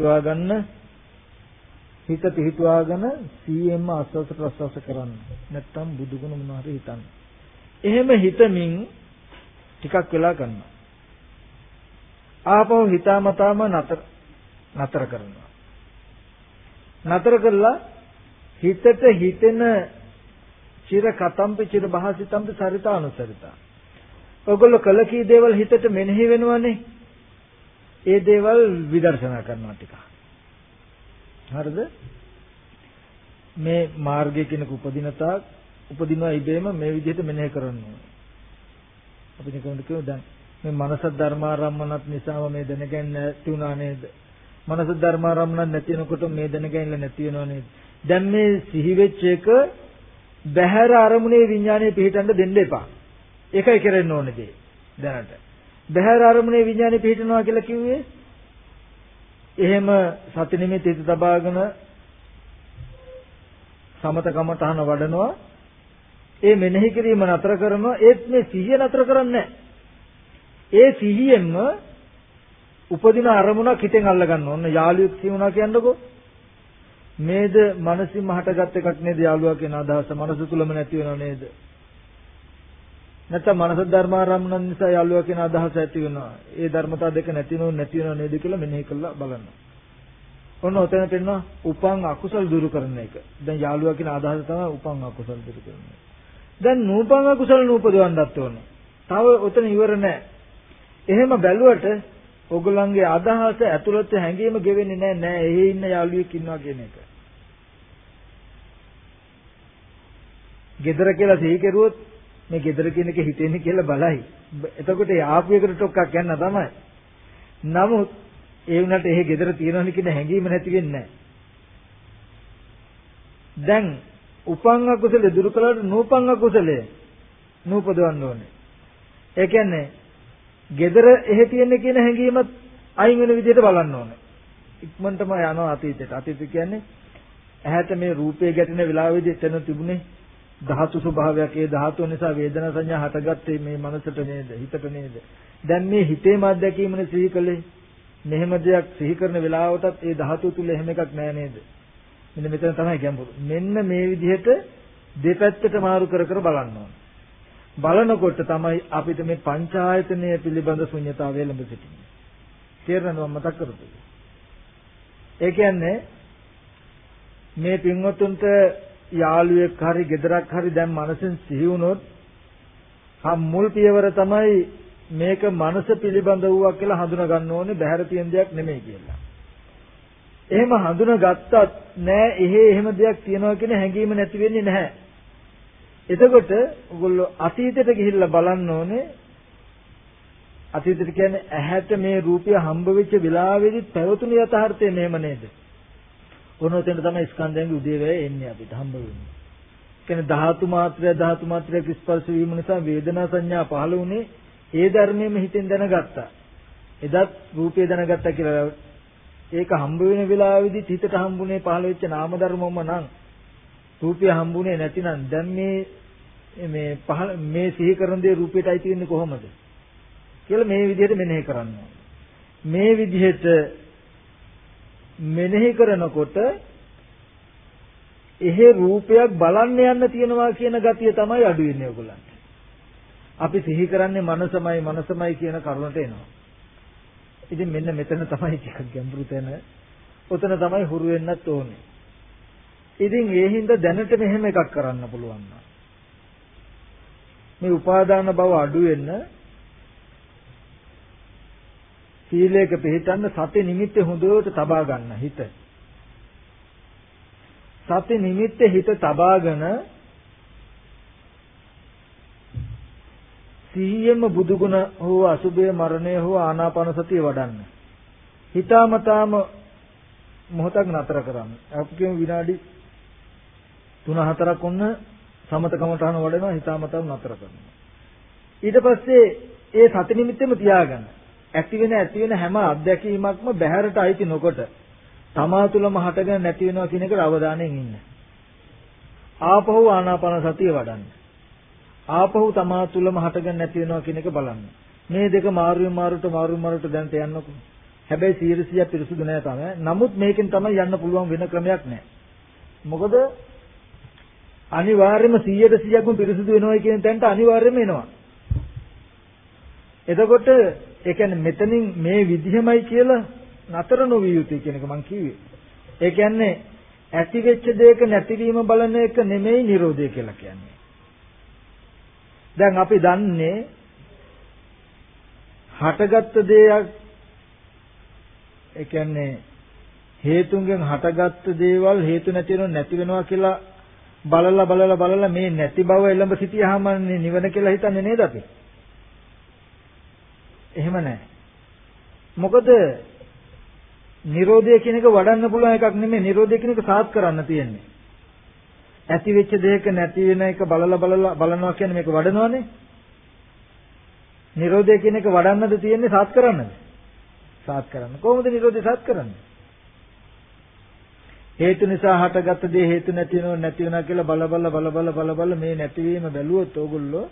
පිහිටුවා ගන්න හිත පිහිටුවාගෙන සීයෙන්ම ආස්වාස ප්‍රස්වාස කරන්න. නැත්තම් බුදුගුණ මොනවා හරි හිතන්න. එහෙම හිතමින් ටිකක් වෙලා කරනවා. ආපහු හිතාමතාම නතර නතර කරනවා. නතර කළා හිතට හිතෙන චිර කතම්පි චිර භාසිතම්පි සරිතානුසරිතා. ඔගොල්ලෝ කළ කී දේවල් හිතට මෙනෙහි වෙනවනේ. ඒ දේවල් විදර්ශනා කරනවා ටික. හරිද? මේ මාර්ගය කෙනෙකු උපදින තාක් උපදිනවා ඉබේම මේ විදිහට මෙනෙහි කරන්න ඕනේ. අපි නිකම්ද කියමු දැන් මේ මනස ධර්මාරම්මනත් නිසාම මේ දැනගන්න නැති වුණා නේද? මනස ධර්මාරම්මනත් නැති වෙනකොට මේ දැනගැනීම නැති වෙනව නේද? දැන් මේ සිහි වෙච්ච එක බහැර අරමුණේ විඥානය පිහිටන්න දෙන්න එපා. ඒකයි කරන්න ඕනේ දේ දැනට. බහැර අරමුණේ විඥානය පිහිටනවා කියලා කිව්වේ? එහෙම සති නිමිති හිත තබාගෙන සමත කමඨහන වඩනවා. ඒ මෙනෙහි කිරීම නතර කරනවා ඒත් මේ සිහිය නතර කරන්නේ ඒ සිහියෙන්ම උපදින අරමුණක් හිතෙන් අල්ල ගන්න ඕන. යාළුවෙක් කියුණා කියන්නකෝ. මේද මනසින්ම හටගත් එකක් නේද යාළුවා කියන අදහස? මනස තුලම නැති වෙනව නේද? නැත්නම් මනස ධර්මාරම්මන නිසා යාළුවා කියන අදහස ඇති වෙනවා. ඒ ධර්මතා දෙක නැතිනො නැති වෙනව නේද කියලා මෙනෙහි කරලා බලන්න. ඔන්න ඔතන පෙන්නවා උපං අකුසල් දුරු කරන එක. දැන් යාළුවා කියන අදහස තමයි උපං අකුසල් දුරු කරන එක. දැන් නූපං අකුසල නූපදවන්නත් ඕනේ. තව ඔතන ඉවර නැහැ එහෙම බැලුවට ඔගොල්ලන්ගේ අදහස ඇතුළත හැංගීම ගෙවෙන්නේ නැහැ නෑ එහෙ ඉන්න යාළුවෙක් ඉන්නවා කියන එක. gedara කියලා සිහි කෙරුවොත් මේ gedara කියන එක හිතෙන්නේ කියලා බලයි. එතකොට ඒ ආපු එකට ටොක්ක්ක් යන්න තමයි. නමුත් ඒ වුණාට එහෙ gedara තියනවනේ කියන හැඟීම නැති වෙන්නේ දැන් උපං අකුසල දුරු කළාට නූපං අකුසලය නූපදවන්න ඕනේ. ඒ කියන්නේ gedara එහෙ තියෙන කියන හැඟීමත් අයින් වෙන විදිහට බලන්න ඕනේ. ඉක්මනටම යනවා අතීතයට. අතීතය කියන්නේ ඇහැට මේ රූපය ගැටෙන වෙලාවෙදී එතන තිබුණේ ධාතු ස්වභාවයක්. ඒ ධාතුව නිසා වේදනා සංඥා හටගත්තේ මේ මනසට නේද? හිතට නේද? දැන් මේ හිතේම අත්දැකීමනේ සිහි කළේ. මෙහෙම දෙයක් සිහි කරන වෙලාවටත් ඒ ධාතුව තුල එහෙම එකක් නෑ නේද? මෙන්න මෙතන තමයි ගැඹුරු. මෙන්න මේ විදිහට දෙපැත්තට මාරු කර කර බලන්න ඕනේ. බලනකොට තමයි අපිට මේ පංචායතනය පිළිබඳ ශුන්‍යතාවය ලැබ සිටින්නේ. තේරෙනවද මම මතක් කරපු ඒ කියන්නේ මේ පින්වතුන්ට යාළුවෙක් හරි ගෙදරක් හරි දැන් මනසෙන් සිහි වුණොත් හම් මුල් පියවර තමයි මේක මනස පිළිබඳ වූවක් කියලා හඳුනා ගන්න ඕනේ බහැර තියෙන දෙයක් නෙමෙයි කියලා. එහෙම හඳුනාගත්තත් නෑ එහෙ එහෙම දෙයක් තියනවා කියන හැඟීම නැති වෙන්නේ නැහැ. එතකොට ඔයගොල්ලෝ අතීතයට ගිහිල්ලා බලන්න ඕනේ අතීතයට කියන්නේ ඇහැට මේ රූපය හම්බ වෙච්ච වෙලාවේදී පැවතුණු යථාර්ථය මෙහෙම නේද? ඔනොතෙන් තමයි ස්කන්ධයන්ගේ උදේවැය එන්නේ අපිට හම්බ වෙන්නේ. කියන්නේ ධාතු මාත්‍රය ධාතු මාත්‍රයක් ස්පර්ශ වීම නිසා වේදනා සංඥා පහළ වුණේ ඒ ධර්මයෙන්ම හිතෙන් දැනගත්තා. එදත් රූපය දැනගත්තා කියලා ඒක හම්බ වෙන වෙලාවේදී හිතට හම්බුනේ පහළ වෙච්ච නාම ධර්මවම නම් රූපය හම්බුනේ නැතිනම් දැන් මේ මේ පහළ මේ සිහි කරන දේ රූපයටයි තියෙන්නේ කොහොමද කියලා මේ විදිහට මෙනෙහි කරන්න මේ විදිහට මෙනෙහි කරනකොට එහෙ රූපයක් බලන්න යන්න තියෙනවා කියන ගතිය තමයි අඩු වෙන්නේ ඔයගොල්ලන්ට. අපි සිහි කරන්නේ මනසමයි මනසමයි කියන කරුණට එනවා. ඉතින් මෙන්න මෙතන තමයි ටිකක් ගැඹුරු තැන. ඔතන තමයි හුරු වෙන්නත් ඕනේ. ඉතින් ඒ හින්දා දැනට මෙහෙම එකක් කරන්න පුළුවන්. මේ උපාදාන බව අඩු වෙන්න සීලයක පිළිටන්න සති නිමිත්ත හොඳට තබා ගන්න හිත. සති නිමිත්ත හිත තබාගෙන සිහියෙන්ම බුදුගුණ හෝ අසුභය මරණය හෝ ආනාපාන සතිය වඩන්න. හිතාමතාම මොහොතක් නතර කරන්න. අපි කියමු විනාඩි 3-4ක් ඔන්න සමත කමඨාන වඩනවා හිතාමතාම නතර කරනවා. ඊට පස්සේ ඒ සති නිමිත්තෙම තියාගන්න. ඇති වෙන ඇති වෙන හැම අත්දැකීමක්ම බහැරට අයිති නොකොට තමා තුළම හටගෙන නැති වෙනවා කියන එකට අවධානයෙන් ඉන්න. ආපහු ආනාපාන සතිය වඩන්න. ආපහු තමා තුළම හටගෙන නැති වෙනවා කියන එක බලන්න. මේ දෙක මාරුවෙන් මාරුට මාරුවෙන් මාරුට දැනට යන්නකො. හැබැයි 100 පිරිසුදු නෑ තමයි. නමුත් මේකෙන් තමයි යන්න පුළුවන් වෙන ක්‍රමයක් නෑ. මොකද අනිවාර්යයෙන්ම 100ට 100ක්ම පිරිසුදු වෙනවා කියන තැනට අනිවාර්යයෙන්ම එනවා. එතකොට ඒ කියන්නේ මෙතනින් මේ විදිහමයි කියලා නතර නොවිය යුතුයි කියන එක මම කිව්වේ. ඒ කියන්නේ ඇති වෙච්ච දෙයක නැතිවීම බලන එක නෙමෙයි Nirodha කියලා කියන්නේ. දැන් අපි දන්නේ හටගත්ත දෙයක් ඒ කියන්නේ හේතුන්ගෙන් හටගත්ත දේවල් හේතු නැති වෙනව නැති වෙනවා කියලා බලලා බලලා බලලා මේ නැති බව එළඹ සිටියාම නිවන කියලා හිතන්නේ නේද අපි? එහෙම නැහැ. මොකද Nirodha කියන එක වඩන්න පුළුවන් එකක් නෙමෙයි. Nirodha කියන එක සාත් කරන්න තියෙන්නේ. ඇති වෙච්ච දෙයක නැති වෙන එක බලලා බලලා බලනවා කියන්නේ මේක වඩනවනේ. Nirodha කියන එක වඩන්නද තියෙන්නේ සාත් කරන්නද? සාත් කරන්න. කොහොමද Nirodha සාත් කරන්නේ? හේතු නිසා හටගත්ත දේ හේතු නැති වෙනව නැති වෙනවා කියලා බල බල බල බල බල බල මේ නැතිවීම බැලුවොත් ඕගොල්ලෝ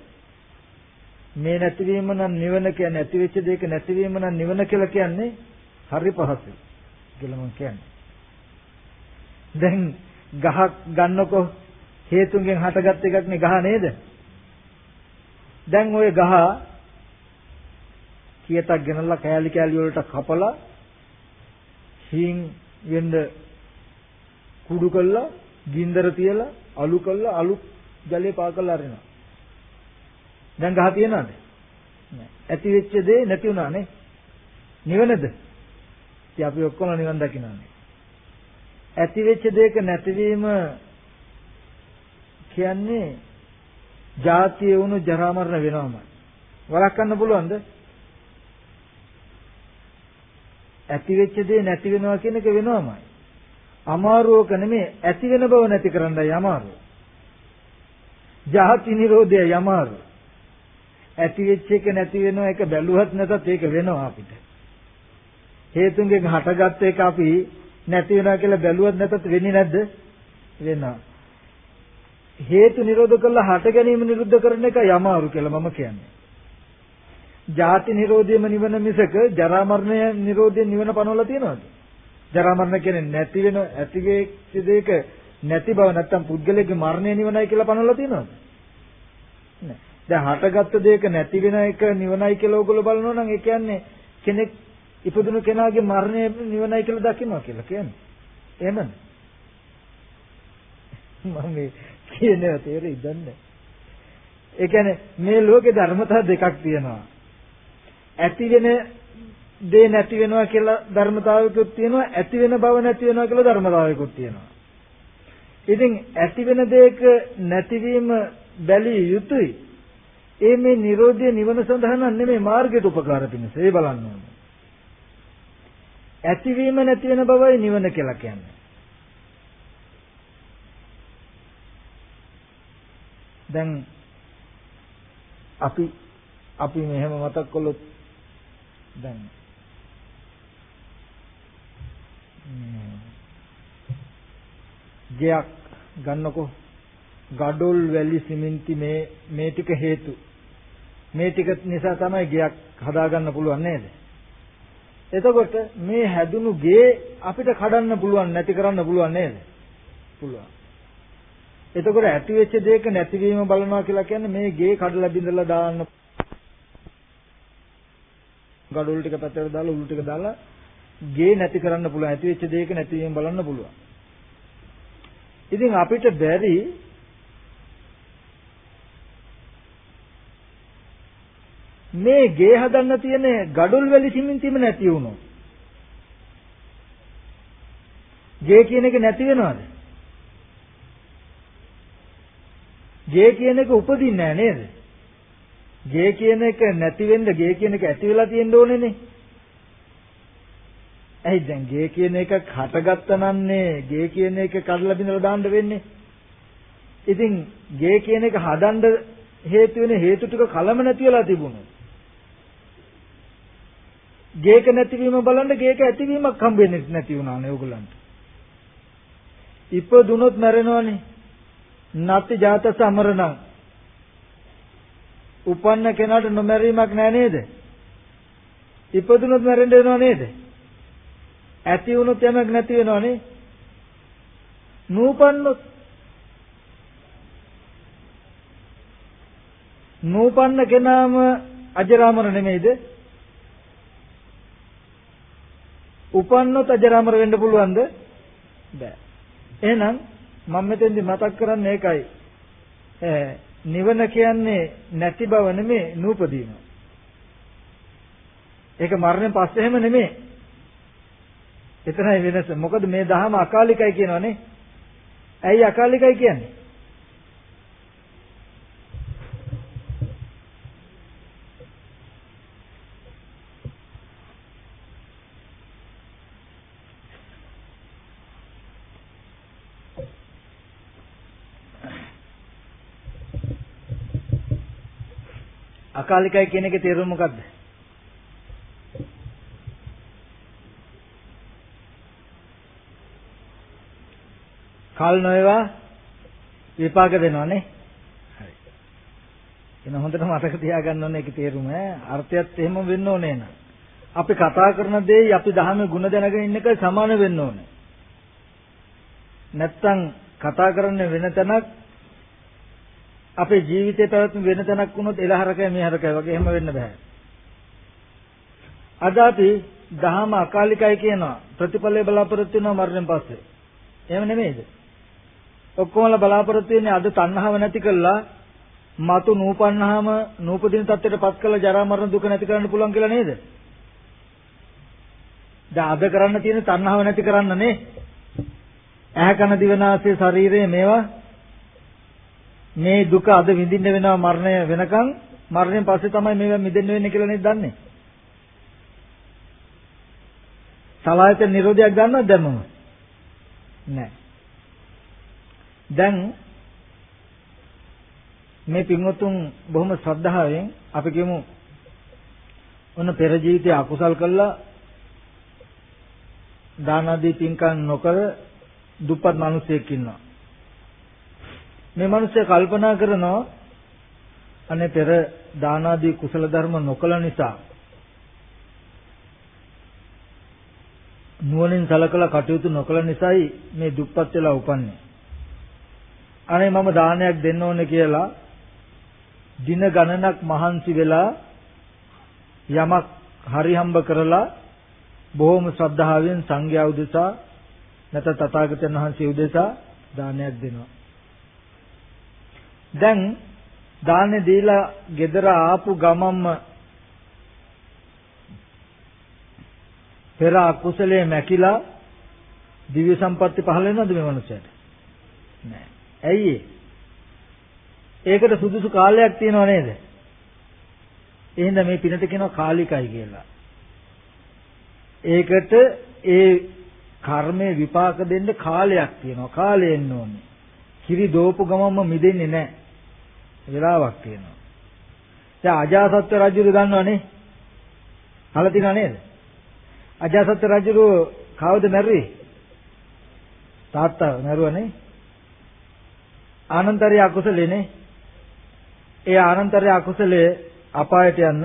මේ නැතිවීම නම් නිවන කියන්නේ ඇති වෙච්ච දෙයක නැතිවීම නම් නිවන කියලා කියන්නේ හරි පහසුයි. කියලා මම කියන්නේ. දැන් ගහක් ගන්නකො හේතුන්ගෙන් හටගත් එකක් නේ ගහ නේද? දැන් ওই ගහ කියතක් ගෙනල්ලා කෑලි කෑලි වලට කපලා හීන් වෙන්න කුඩු කළා ගින්දර තියලා අලු කළා අලු ජලය පා කළා අරිනවා. දැන් ගහ තියනවද? ඇති වෙච්ච දේ නැති වුණා නේ. නිවනද? ඉතින් අපි ඔක්කොම නිවන් දකින්නනේ. ඇති වෙච්ච දෙයක නැතිවීම කියන්නේ ජාතිය වුණු ජරා මරණ වෙනවමයි. වළක්වන්න පුළුවන්ද? ඇති වෙච්ච දේ නැති වෙනවා කියන එක වෙනවමයි. අමාරුවක නෙමෙයි ඇති වෙන බව නැති කරන්නයි අමාරුව. ජාති නිරෝධය යමාරු. ඇති වෙච්ච එක නැති වෙනවා එක බැලුවත් නැතත් ඒක වෙනවා අපිට. හේතුන්ගෙන් හටගත් එක අපි නැති වෙනවා කියලා බැලුවත් නැතත් වෙන්නේ නැද්ද? වෙනවා. හේතු නිරෝධ කළා හට ගැනීම නිරුද්ධ කරන එක යමාරු කියලා මම කියන්නේ. ජාති නිරෝධයම නිවන මිසක ජරා මරණය නිරෝධය නිවන පනවලා තියනවද? ජරා මරණ කියන්නේ නැති වෙන ඇති වෙච්ච දෙයක නැති බව නැත්තම් පුද්ගලයාගේ මරණය නිවනයි කියලා පනවලා තියනවද? නෑ. දැන් හටගත්ත දෙයක නැති වෙන එක නිවනයි කියලා ඔයගොල්ලෝ බලනවා නම් ඒ කියන්නේ කෙනෙක් ඉපදුණු කෙනාගේ මරණය නිවනයි කියලා දකිනවා කියලා කියන්නේ. එහෙමද? මම මේ කියන්නේ තේරෙයිද දන්නේ. ඒ කියන්නේ මේ ලෝකේ ධර්මතා දෙකක් තියෙනවා. ඇති වෙන දේ නැති වෙනවා කියලා ධර්මතාවයකුත් තියෙනවා ඇති වෙන බව නැති වෙනවා කියලා ධර්මතාවයකුත් තියෙනවා. ඉතින් ඇති වෙන දෙයක නැතිවීම බැලිය යුතුයි. ඒ මේ Nirodha නිවන සඳහා නෙමෙයි මාර්ගයට උපකාර පිණිස. ඒ බලන්න ඕනේ. ඇතිවීම නැති වෙන බවයි නිවන කියලා කියන්නේ. දැන් අපි අපි මෙහෙම මතක් කළොත් දැන් ගයක් ගන්නකො ගඩොල් වැලි සිමෙන්ති මේ මේ ටික හේතු මේ ටික නිසා තමයි ගයක් හදාගන්න පුළුවන් නේද එතකොට මේ හැදුණු ගේ අපිට කඩන්න පුළුවන් නැති කරන්න පුළුවන් නේද පුළුවන් එතකොට ඇති වෙච්ච දෙයක නැතිවීම බලනවා කියලා කියන්නේ මේ ගේ කඩලා බිඳලා දාන්න ගඩොල් ටික පැත්තට දාලා උළු ටික දාලා ගේ නැති කරන්න පුළුවන්. ඇති වෙච්ච දෙයක නැතිවීම බලන්න පුළුවන්. ඉතින් අපිට බැරි මේ ගේ හදන්න තියෙන ගඩොල් වැලි සිමෙන්තිම නැති වුණොත් ගේ කියන එක නැති වෙනවද? ගේ කියන එක උපදින්නේ නැහැ නේද? ගේ කියන එක නැති වෙන්න ගේ කියන එක ඇති වෙලා තියෙන්න ඕනේනේ. ඇයි දැන් ගේ කියන එක හටගත්තා නන්නේ ගේ කියන එක කඩලා බිඳලා දාන්න වෙන්නේ. ඉතින් ගේ කියන එක හදන්න හේතු වෙන හේතු ටික කලම නැති වෙලා තිබුණා. ගේක නැතිවීම බලන්න ගේක ඇතිවීමක් හම්බෙන්නේ නැති වුණානේ ඕගොල්ලන්ට. ඉපදුනොත් මැරෙනවනේ. නත්ති ජාත සමරණං උපන්න කෙනාට නොමැරීමක් නෑ නේද? ඉපදුනොත් මැරෙන්න වෙනව නේද? ඇති වුණොත් යමක් නැති වෙනවනේ. නූපන්නොත් නූපන්න කෙනාම අජරාමර නෙමෙයිද? උපන්නොත් අජරාමර වෙන්න පුළුවන්ද? බෑ. එහෙනම් මම මෙතෙන්දි මතක් කරන්නේ ඒකයි. නිවන කියන්නේ නැති බව නෙමෙයි නූපදීම. ඒක මරණයෙන් පස්සේ එහෙම නෙමෙයි. එතරම් වෙනස. මොකද මේ දහම අකාලිකයි කියනවනේ. ඇයි අකාලිකයි කියන්නේ? අකාලිකයි කියන එකේ තේරුම මොකද්ද? කල් නොවේවා විපාක දෙනවනේ. හරි. එන හොඳට මතක තියාගන්න ඕනේ ඒකේ තේරුම ඈ. අර්ථයත් එහෙම වෙන්න ඕනේ නේද? අපි කතා කරන දේ අපි ධර්මයේ ಗುಣ දැනගෙන ඉන්න එකයි සමාන වෙන්න ඕනේ. නැත්තම් කතා කරන්නේ වෙන තැනක් අපේ ජීවිතේ පැවැත්ම වෙන තැනක් වුණොත් එලහරකයි මෙහරකයි වගේ එහෙම වෙන්න බෑ. අද අපි දහම අකාලිකයි කියනවා ප්‍රතිඵලය බලාපොරොත්තු වෙනවා මරණයෙන් පස්සේ. එහෙම නෙමෙයිද? ඔක්කොමලා බලාපොරොත්තු වෙන්නේ අද තණ්හාව නැති කළා මතු නූපන්නාම නූපදින තත්ත්වයට පත් කළ ජරා මරණ දුක නැති කරන්න පුළුවන් කියලා නේද? දැන් අද කරන්න තියෙන තණ්හාව නැති කරන්න නේ. ඇහැ කන දිවනාසය ශරීරය මේවා මේ දුක අද විඳින්න වෙනවා මරණය වෙනකන් මරණයෙන් පස්සේ තමයි මේවා මිදෙන්න වෙන්නේ කියලා නේද දන්නේ? සලායතන නිරෝධයක් ගන්නවද දැම්මම? නැහැ. දැන් මේ පින්වතුන් බොහොම ශ්‍රද්ධාවෙන් අපි කියමු ඔන්න පෙර ජීවිතයේ අකුසල් කළා දාන ආදී පින්කම් නොකර දුප්පත් මිනිසෙක් ඉන්නවා. මේ මිනිස්සු කල්පනා කරනවා අනේ පෙර දාන ආදී කුසල ධර්ම නොකළ නිසා නුවණින් සලකලා කටයුතු නොකළ නිසායි මේ දුප්පත් වෙලා උපන්නේ. අනේ මම දානයක් දෙන්න ඕනේ කියලා දින ගණනක් මහන්සි වෙලා යමක් හරි හම්බ කරලා බොහොම ශ්‍රද්ධාවෙන් සංඝයා උදෙසා නැත්නම් තථාගතයන් වහන්සේ උදෙසා දානයක් දෙනවා. දැන් දාන්නේ දීලා ගෙදර ආපු ගමම්ම පෙර අකුසලයේ මැකිලා දිව්‍ය සම්පatti පහළ වෙනවද මේ මනුස්සයාට? නෑ. ඇයි ඒකට සුදුසු කාලයක් තියෙනව නේද? එහෙනම් මේ පිනට කියනවා කාලිකයි කියලා. ඒකට ඒ කර්මයේ විපාක දෙන්න කාලයක් තියෙනවා. කාලය එන්න ඕනේ. කිරි දෝපු ගමන්ම මිදෙන්නේ නැහැ. වෙලාවක් තියෙනවා. දැන් අජාසත් රජුරු දන්නවනේ. අහලා තියෙනව නේද? අජාසත් රජුරු කවුද මැරුවේ? තාත්තා මැරුවනේ. ආනන්තරය අකුසලේනේ. ඒ ආනන්තරය අකුසලයේ අපායට යන්න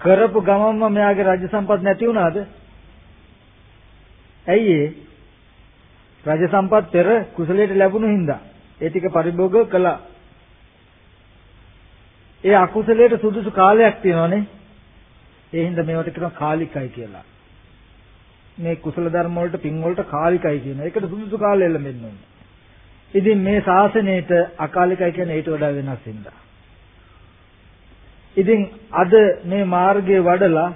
කරපු ගමන්ම මෙයාගේ රාජ්‍ය සම්පත් නැති වුණාද? ඇයි ඒ? රජ සම්පත් පෙර කුසලයට ලැබුණු හින්දා ඒ ටික පරිභෝග කළා. ඒ අකුසලයට සුදුසු කාලයක් තියෙනවානේ. ඒ හින්දා මේවට කියනවා කාලිකයි කියලා. මේ කුසල ධර්ම වලට පින් වලට කාලිකයි කියන. ඒකට සුදුසු කාලය ලැබෙන්න ඕනේ. ඉතින් මේ ශාසනයේට අකාලිකයි කියන්නේ ඊට වඩා වෙනස් හින්දා. ඉතින් අද මේ මාර්ගයේ වඩලා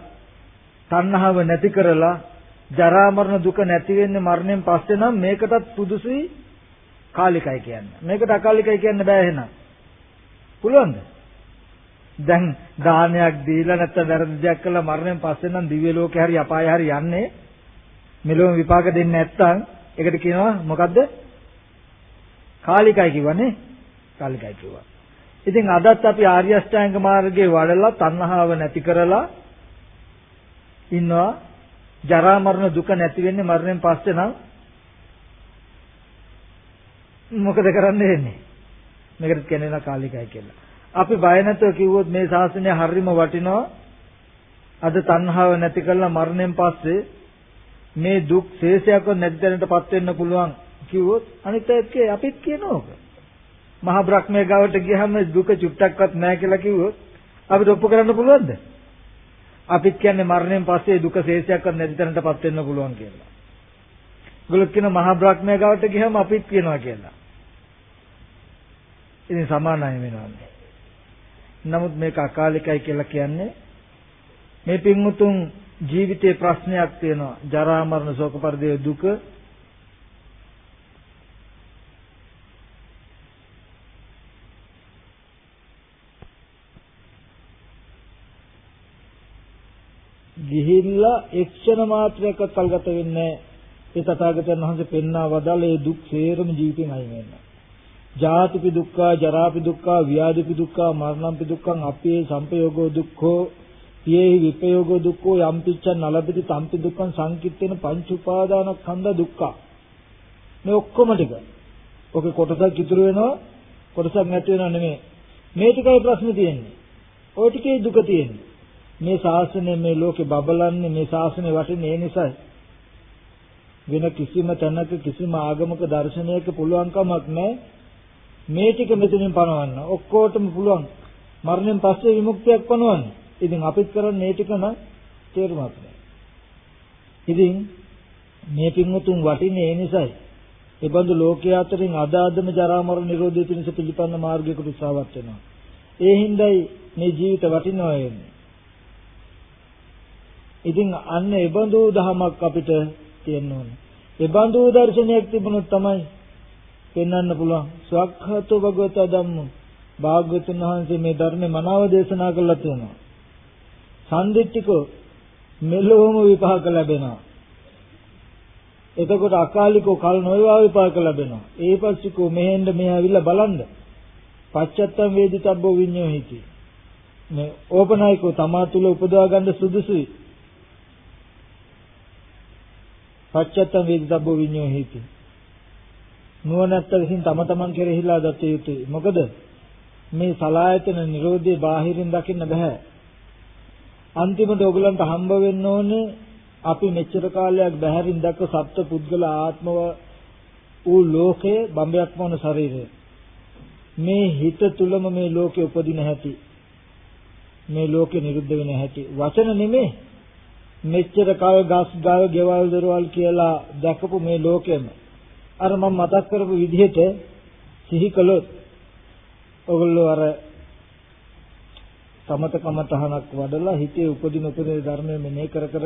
තණ්හාව නැති කරලා ජරා මරණ දුක නැති වෙන්නේ මරණයෙන් පස්සේ නම් මේකටත් සුදුසුයි කාලිකයි කියන්නේ. මේකට අකාලිකයි කියන්න බෑ එහෙනම්. පුළුවන්ද? දැන් දානයක් දීලා නැත්නම් වැරදි දෙයක් කළා මරණයෙන් පස්සේ නම් දිව්‍ය ලෝකේ හරි අපාය හරි යන්නේ මෙලොව විපාක දෙන්නේ නැත්නම් ඒකට කියනවා මොකද්ද? කාලිකයි කිව්වනේ. කාලිකයි කිව්වා. ඉතින් අදත් අපි ආර්ය අෂ්ටාංග මාර්ගයේ වඩලා තණ්හාව නැති කරලා ඉන්නවා ජරා මරණ දුක නැති වෙන්නේ මරණයෙන් පස්සේ නම් මොකද කරන්න වෙන්නේ? මේකට කියන්නේ කාලිකයි කියලා. අපි බය නැතුව කිව්වොත් මේ ශාසනය හරිම වටිනවා. අද තණ්හාව නැති කළා මරණයෙන් පස්සේ මේ දුක් ශේෂයක් නැද්දැනටපත් වෙන්න පුළුවන් කිව්වොත් අනිත් අයත් කිය අපිත් කියනෝක. මහ බ්‍රහ්මයේ ගාවට ගියහම දුක චුට්ටක්වත් නැහැ කියලා කිව්වොත් අපිට ඔප්පු කරන්න පුළුවන්ද? අපිත් කියන්නේ මරණයෙන් පස්සේ දුක ශේෂයක්වත් නැති තැනටපත් වෙන්න පුළුවන් කියලා. ඒගොල්ලෝ කියන මහා බ්‍රහ්මයා ගාවට ගියම අපිත් කියනවා කියලා. ඉතින් සමානයි වෙනවන්නේ. නමුත් මේක අකාලිකයි කියලා කියන්නේ මේ පින්මුතුන් ජීවිතේ ප්‍රශ්නයක් තියෙනවා. ජරා මරණ ශෝක පරිදේ දුක ගිහිල්ලා එක්ෂණ මාත්‍රයක්වත් කල්ගත වෙන්නේ ඒ තථාගතයන් වහන්සේ පෙන්වා වදාළ ඒ දුක් සේරම ජීවිතෙන් අයින් වෙනවා. ජාතිපි දුක්ඛ, ජරාපි දුක්ඛ, ව්‍යාධිපි දුක්ඛ, මරණම්පි දුක්ඛං අපේ සංපයෝගෝ දුක්ඛෝ, පියේහි විපයෝගෝ දුක්ඛෝ යම්පිච්ඡ නලබති තම්පි දුක්ඛං සංකිට්ඨේන පංච උපාදානස්කන්ධ දුක්ඛ. මේ ඔක්කොම ටික. ඔකේ කොටසක් ඉතුරු වෙනවා, කොටසක් නැති වෙනව නෙමෙයි. මේ ටිකයි ප්‍රශ්නේ තියෙන්නේ. ওই ටිකේ දුක තියෙන්නේ. මේ ශාසනය මේ ලෝකේ බබලන්නේ මේ ශාසනය වටින්නේ ඒ නිසායි. වෙන කිසිම තැනක කිසිම ආගමක දර්ශනයක පුළුවන්කමක් නැහැ මේ ටික මෙතනින් පනවන්න. ඔක්කොටම පුළුවන්. මරණයෙන් පස්සේ විමුක්තියක් පනවන්න. ඉතින් අපිත් කරන්නේ මේ ටික නම් තේරුමක් නැහැ. ඉතින් මේ පින්වතුන් වටින්නේ ඒ නිසායි. ඒ බඳු ලෝකයේ අතරින් අදාදම ජරා මරණ නිරෝධය පිණිස පිළිපන්න මාර්ගයකට උත්සාහවත් වෙනවා. ඒ හින්දායි මේ ජීවිත වටිනවා වෙන්නේ. ඉතින් අන්න ඒ බඳු දහමක් අපිට තියෙන්න ඕනේ. ඒ බඳු දර්ශනයක් තිබුණොත් තමයි පෙන්වන්න පුළුවන්. සවක්ඛතෝ භගවතා ධම්මෝ. භාග්‍යවතුන් වහන්සේ මේ ධර්මේ මනාව දේශනා කළා තියෙනවා. සම්දිත්තිකෝ මෙලොවම විපාක ලැබෙනවා. එතකොට අකාලිකෝ කල නොයවා විපාක ලැබෙනවා. ඒ පස්සිකෝ මෙහෙන්ද මෙහා ඇවිල්ලා බලන්න. පච්චත්තම් වේදිතබ්බෝ විඤ්ඤෝ හිති. මේ ඕපනායකෝ තමා තුල උපදවා ගන්න සුදුසුයි. පච්චත්තම් වේදිතබ්බෝ විඤ්ඤෝ හේති. නුවණැත්ත විසින් තම තමන් කෙරෙහිලා දත යුතුයි. මොකද මේ සලායතන නිරෝධේ බාහිරින් දකින්න බෑ. අන්තිමට ඔයගලන්ට හම්බ වෙන්න ඕනේ අපි මෙච්චර කාලයක් බැහැරින් දැක්ක සත්ත්ව පුද්ගල ආත්මව ඌ ලෝකයේ බම්බයක් වන ශරීරය. මේ හිත තුලම මේ ලෝකේ උපදින හැටි. මේ ලෝකේ නිරුද්ධ වෙන හැටි. වචන නෙමෙයි මෙච්චර කල් ගස් ගල් ගෙවල් දොරවල් කියලා දැකපු මේ ලෝකෙම අර මම මතක් කරපු විදිහට සිහි කළොත් ඔගොල්ලෝ අර සමත කමතහනක් වඩලා හිතේ උපදින උපදින ධර්මය මෙනෙහි කර කර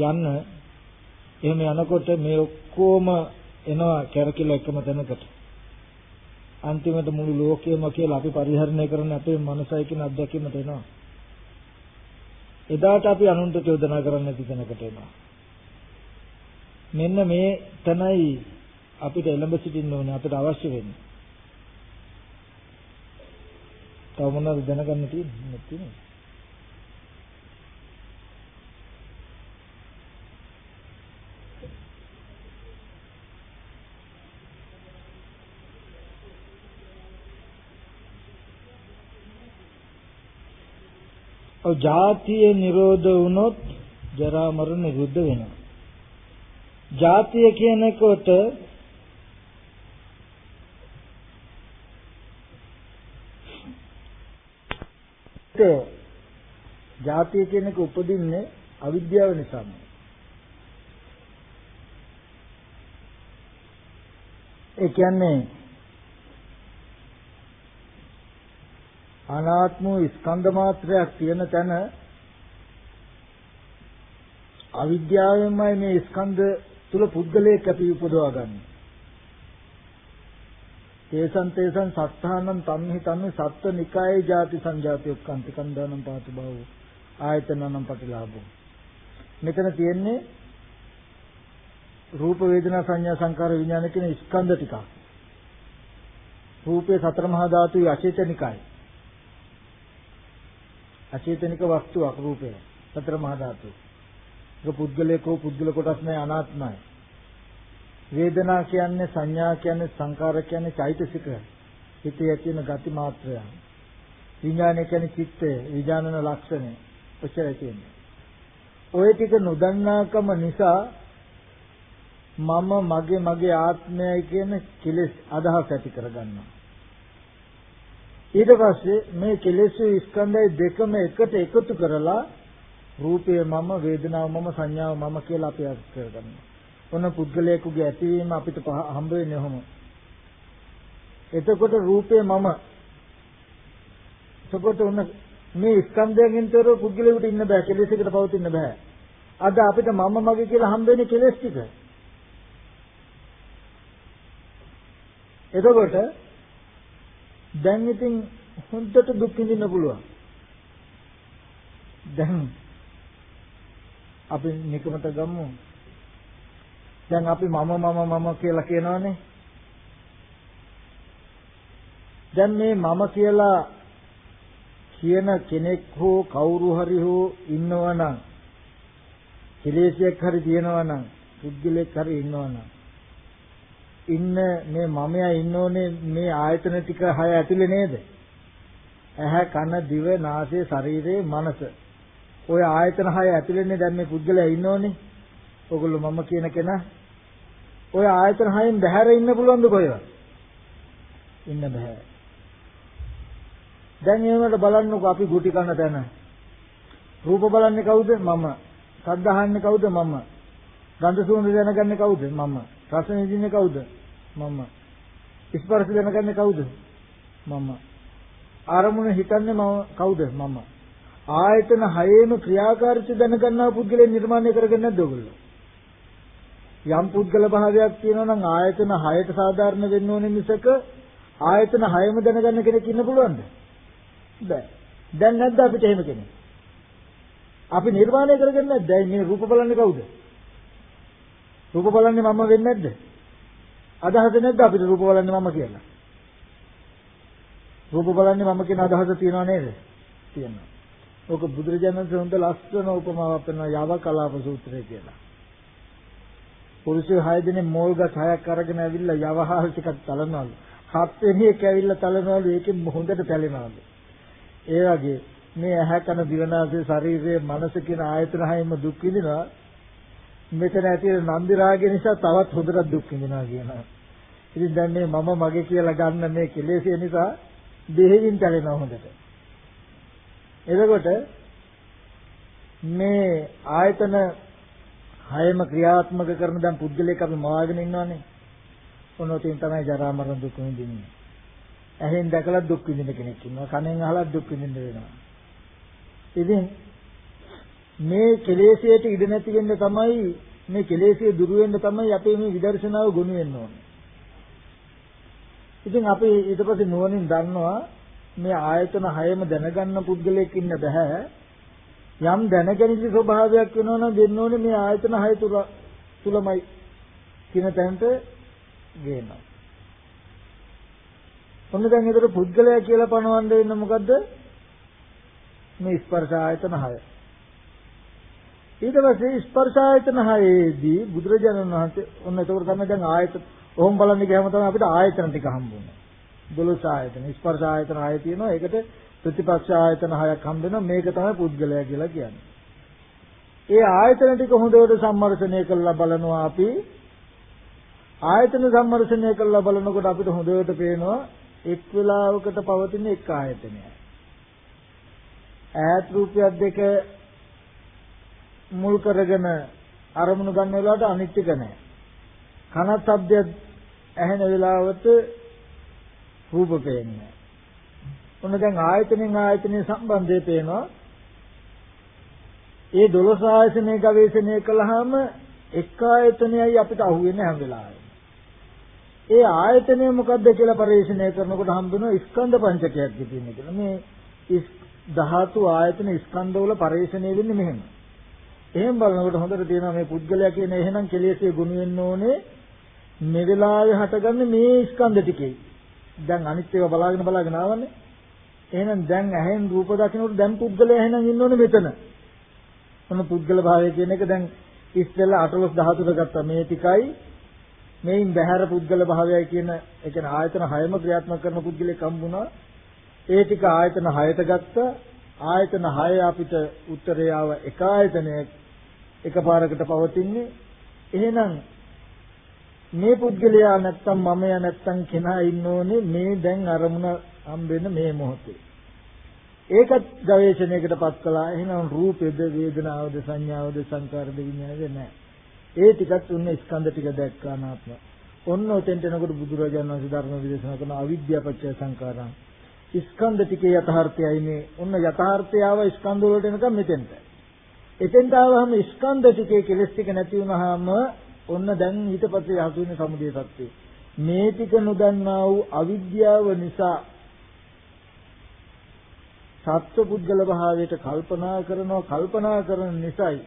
යන්න. එහෙම යනකොට මේ ඔක්කොම එනවා කැරකිලා එකම තැනකට. අන්තිමට මුළු ලෝකෙම කියලා අපි පරිහරණය කරන අපේ මනසයි කියන අත්දැකීමට එනවා. එදාට අපි අනුන්ට චෝදනා කරන්න නැති තැනකට එනවා. මෙන්න මේ තැනයි අපිට එළඹ සිටින්න ඕනේ අපිට අවශ්‍ය වෙන්නේ. තව මොනවද දැනගන්න තියෙන්නේ? ඔව් ජාතිය නිරෝධ වුණොත් ජරා මරණ නිරුද්ධ වෙනවා. ජාතිය කියනකොට ජාතිය කියන එක උපදින්නේ අවිද්‍යාව නිසාම. ඒ කියන්නේ අනාත්ම ස්කන්ධ මාත්‍රයක් තියෙන තැන අවිද්‍යාවෙන්මයි මේ ස්කන්ධ තුල පුද්ගලයෙක් අපි උපදවා ගන්න. තේසං තේසං සත්තානං තම්හි තම්හි සත්ත්ව නිකායේ ಜಾති සංජාති ඔක්කාන්ති කන්දානම් පාතු බව ආයතනනම් පටිලාභෝ. මෙතන තියෙන්නේ රූප වේදනා සංඥා සංකාර විඥාන කියන ස්කන්ධ ටික. රූපේ සතර මහා ධාතුයි අචේතනිකයි. අචේතනික වස්තුවක් රූපය. සතර මහා ධාතු. ඒක පුද්ගලයකෝ පුද්ගල කොටස් නැහැ අනාත්මයි. වේදනා කියන්නේ සංඥා කියන්නේ සංකාර කියන්නේ චෛතසික. හිතේ ඇති වෙන ගති මාත්‍රය. විඥානය කියන්නේ චිත්තය, විඥානන ලක්ෂණය. ඔච්චරයි තියෙන්නේ. ඔය ටික නොදන්නාකම නිසා මම මගේ මගේ ආත්මයයි කියන කෙලෙස් අදහස් ඇති කරගන්නවා. ඊට පස්සේ මේ කෙලෙස් ස්කන්ධය දෙකම එකට එකතු කරලා රූපය මම වේදනාව මම සංඥාව මම කියලා අපි අර්ථ කරගන්නවා. ඔන්න පුද්ගලයෙකුගේ ඇතිවීම අපිට හම්බ වෙන්නේ ඔහොම. එතකොට රූපය මම. එතකොට ඔන්න මේ ස්කන්ධයෙන් තොරව පුද්ගලයෙකුට ඉන්න බෑ කෙලෙසකට පවතින්න බෑ. අද අපිට මම මගේ කියලා හම්බ වෙන්නේ කෙලෙස් ටික. එතකොට දැන් ඉතින් හොඳට දුක් විඳින්න පුළුවන්. දැන් අපි නිකමත ගමු. දැන් අපි මම මම මම කියලා කියනවානේ. දැන් මේ මම කියලා කියන කෙනෙක් හෝ කවුරු හරි හෝ ඉන්නවනම් කෙලෙසියක් හරි තියෙනවනම් පුද්ගලෙක් හරි ඉන්නවනම් ඉන්න මේ මමයා ඉන්නෝනේ මේ ආයතන ටික හය ඇතුලේ නේද? ඇහැ කන දිව නාසය ශරීරය මනස. ওই ආයතන හය ඇතුලේනේ දැන් මේ පුද්ගලයා ඉන්නෝනේ. ඔගොල්ලෝ මම කියන කෙනා. ওই ආයතන හයෙන් බැහැර ඉන්න පුළුවන්ද කොහෙවත්? ඉන්න බෑ. දැන් එහෙමකට බලන්නකෝ අපි ගුටි කන තැන. රූප බලන්නේ කවුද? මම. ශබ්ද අහන්නේ කවුද? මම. ගන්ධ සුවඳ දැනගන්නේ කවුද? මම. රස විඳින්නේ කවුද? මම. ස්පර්ශ දැනගන්නේ කවුද? මම. අරමුණ හිතන්නේ මම කවුද? මම. ආයතන හයේම ක්‍රියාකාරීත්වය දැනගන්නා පුද්ගලයන් නිර්මාණය කරගන්නේ නැද්ද ඔයගොල්ලෝ? යම් පුද්ගල භාවයක් තියෙනවා නම් ආයතන හයට සාධාරණ වෙන්න ඕනේ මිසක ආයතන හයම දැනගන්න කෙනෙක් ඉන්න පුළුවන්ද? බෑ. දැන් නැද්ද අපිට එහෙම කෙනෙක්? අපි නිර්මාණය කරගන්නේ නැද්ද? මේ රූප බලන්නේ කවුද? රූප බලන්නේ මම වෙන්නේ නැද්ද? අදහස නැද්ද අපිට රූප බලන්නේ මම කියලා? රූප බලන්නේ මම කියන අදහස තියනව නේද? තියෙනවා. ඕක බුදුරජාණන් වහන්සේ හොඳ ලස්සන උපමාවක් කරනවා යව කලාප සූත්‍රය කියලා. පුරුෂය 6 දිනේ මෝල් ගස් 6ක් අරගෙන ඇවිල්ලා යවහල් ටිකක් තලනවලු. හත් වෙනි එක ඇවිල්ලා තලනවලු ඒකෙන් හොඳට තැලෙනවලු. ඒ වගේ මේ ඇහැ කන දිවනාසය ශරීරය මනස කියන ආයතන හයම දුක් විඳිනවා මෙතන ඇති නන්දි රාගය නිසා තවත් හොඳට දුක් විඳිනවා කියනවා. ඉතින් දැන් මේ මම මගේ කියලා ගන්න මේ කෙලෙසිය නිසා දෙහිවින් කැලෙනවා හොඳට. එතකොට මේ ආයතන හයම ක්‍රියාත්මක කරන දැන් පුද්ගලයෙක් අපි මවාගෙන ඉන්නවනේ. ඔනෝතින් තමයි ජරා මරණ දුක් විඳින්නේ. ඇහෙන් දැකලා දුක් විඳින කෙනෙක් ඉන්නවා. කනෙන් අහලා දුක් විඳින්න වෙනවා. ඉතින් මේ කෙලෙසියට ඉඩ නැති වෙන්න තමයි මේ කෙලෙසිය දුරු වෙන්න තමයි අපේ මේ විදර්ශනාව ගොනු වෙන්න ඕනේ. ඉතින් අපි ඊට පස්සේ නුවණින් දන්නවා මේ ආයතන හයම දැනගන්න පුද්ගලයෙක් ඉන්න බෑ. යම් දැනගැනිලි ස්වභාවයක් වෙනවනම් දෙන්න ඕනේ මේ ආයතන හය තුල තුලමයි කියන තැනට ගේනවා. ඔන්න දැන් ඒතර පුද්ගලයා කියලා පනවන්න වෙන්නේ මොකද්ද? මේ ස්පර්ශ ආයතන හය. ඊට පස්සේ ස්පර්ශ ආයතන හයේදී බුදුරජාණන් වහන්සේ ඔන්න එතකොට තමයි දැන් ආයතන ඔහොම බලන්න ගියාම තමයි අපිට ආයතන ටික හම්බුනේ. 12 ආයතන ස්පර්ශ ආයතන හය තියෙනවා. ඒකට ප්‍රතිපක්ෂ ආයතන හයක් හම්බ වෙනවා. මේක තමයි පුද්ගලයා කියලා කියන්නේ. ඒ ආයතන ටික හොඳට සම්මර්ෂණය කරලා බලනවා අපි ආයතන සම්මර්ෂණය කරලා බලනකොට අපිට හොඳට පේනවා එක් වෙලාවකට පවතින එක් ආයතනයක්. ඈත් රූපයක් දෙක මුල් කරගෙන අරමුණු ගන්න වෙලාවට අනිත්‍යක නැහැ. කනත් ශබ්දයක් ඇහෙන වෙලාවට රූප පේන්නේ. ඔන්න දැන් ආයතනෙන් ආයතනෙ සම්බන්ධය පේනවා. ඒ 12 ආයතනයේ ගවේෂණය කළාම එක් ආයතනයයි අපිට අහුවෙන්නේ හැම වෙලාවෙම. ඒ ආයතනය මොකද්ද කියලා පරිශීලනය කරනකොට හම්බුන ස්කන්ධ පංචකයක් තියෙන කියලා. මේ ධාතු ආයතන ස්කන්ධවල පරිශීලනය වෙන්නේ මෙහෙම. එහෙම බලනකොට හොඳට තේරෙනවා මේ පුද්ගලයා කියන එහෙනම් කෙලෙස්යේ ගුණ වෙන්න ඕනේ මේ වෙලාවේ හටගන්නේ මේ ස්කන්ධ ටිකේ. දැන් අනිත් ඒවා බලාගෙන බලාගෙන ආවනේ. එහෙනම් දැන් ඇහෙන් රූප දකින්නකොට දැන් පුද්ගලයා එහෙනම් ඉන්න ඕනේ මෙතන. මොන පුද්ගල භාවය කියන එක දැන් ඉස්සෙල්ලා 18 13 ගත්තා මේ ටිකයි මේන් බහැර පුද්ගල භාවයයි කියන ඒ කියන්නේ ආයතන 6ම ක්‍රියාත්මක කරන පුද්ගලෙක් හම්බුණා. ඒ ටික ආයතන 6ට ගත්තා. ආයතන 6 අපිට උත්තරය ආව එක ආයතනයක් එකපාරකට පවතින්නේ එහෙනම් මේ පුද්ගලයා නැත්තම් මමයා නැත්තම් කෙනා ඉන්න ඕනේ මේ දැන් අරමුණ හම්බෙන්න මේ මොහොතේ. ඒකත් ගවේෂණයකටපත් කළා. එහෙනම් රූපෙද වේදනාවද සංඥාවද සංකාරද විඤ්ඤාණයද නැහැ. ඒ ටිකත් උන්නේ ස්කන්ධ ටික දැක්කා නාත්ම. ඔන්න ඔතෙන්ට එනකොට බුදුරජාණන් වහන්සේ ධර්ම විදේශනා කරන අවිද්‍යාපච්චය සංකාරං. ස්කන්ධ ටිකේ යථාර්ථයයි මේ. ඔන්න යථාර්ථය ආව ස්කන්ධ වලට එනකම් මෙතෙන්ට. එතෙන්ට ආවම ස්කන්ධ ටිකේ කෙලස් ටික නැති වුනහම ඔන්න දැන් ඊට පස්සේ හසු වෙන සමුදය සත්‍යය. මේ ටික නොදන්නා වූ අවිද්‍යාව නිසා සත්ව පුද්ගල භාවයට කල්පනා කරනවා කල්පනා කරන නිසායි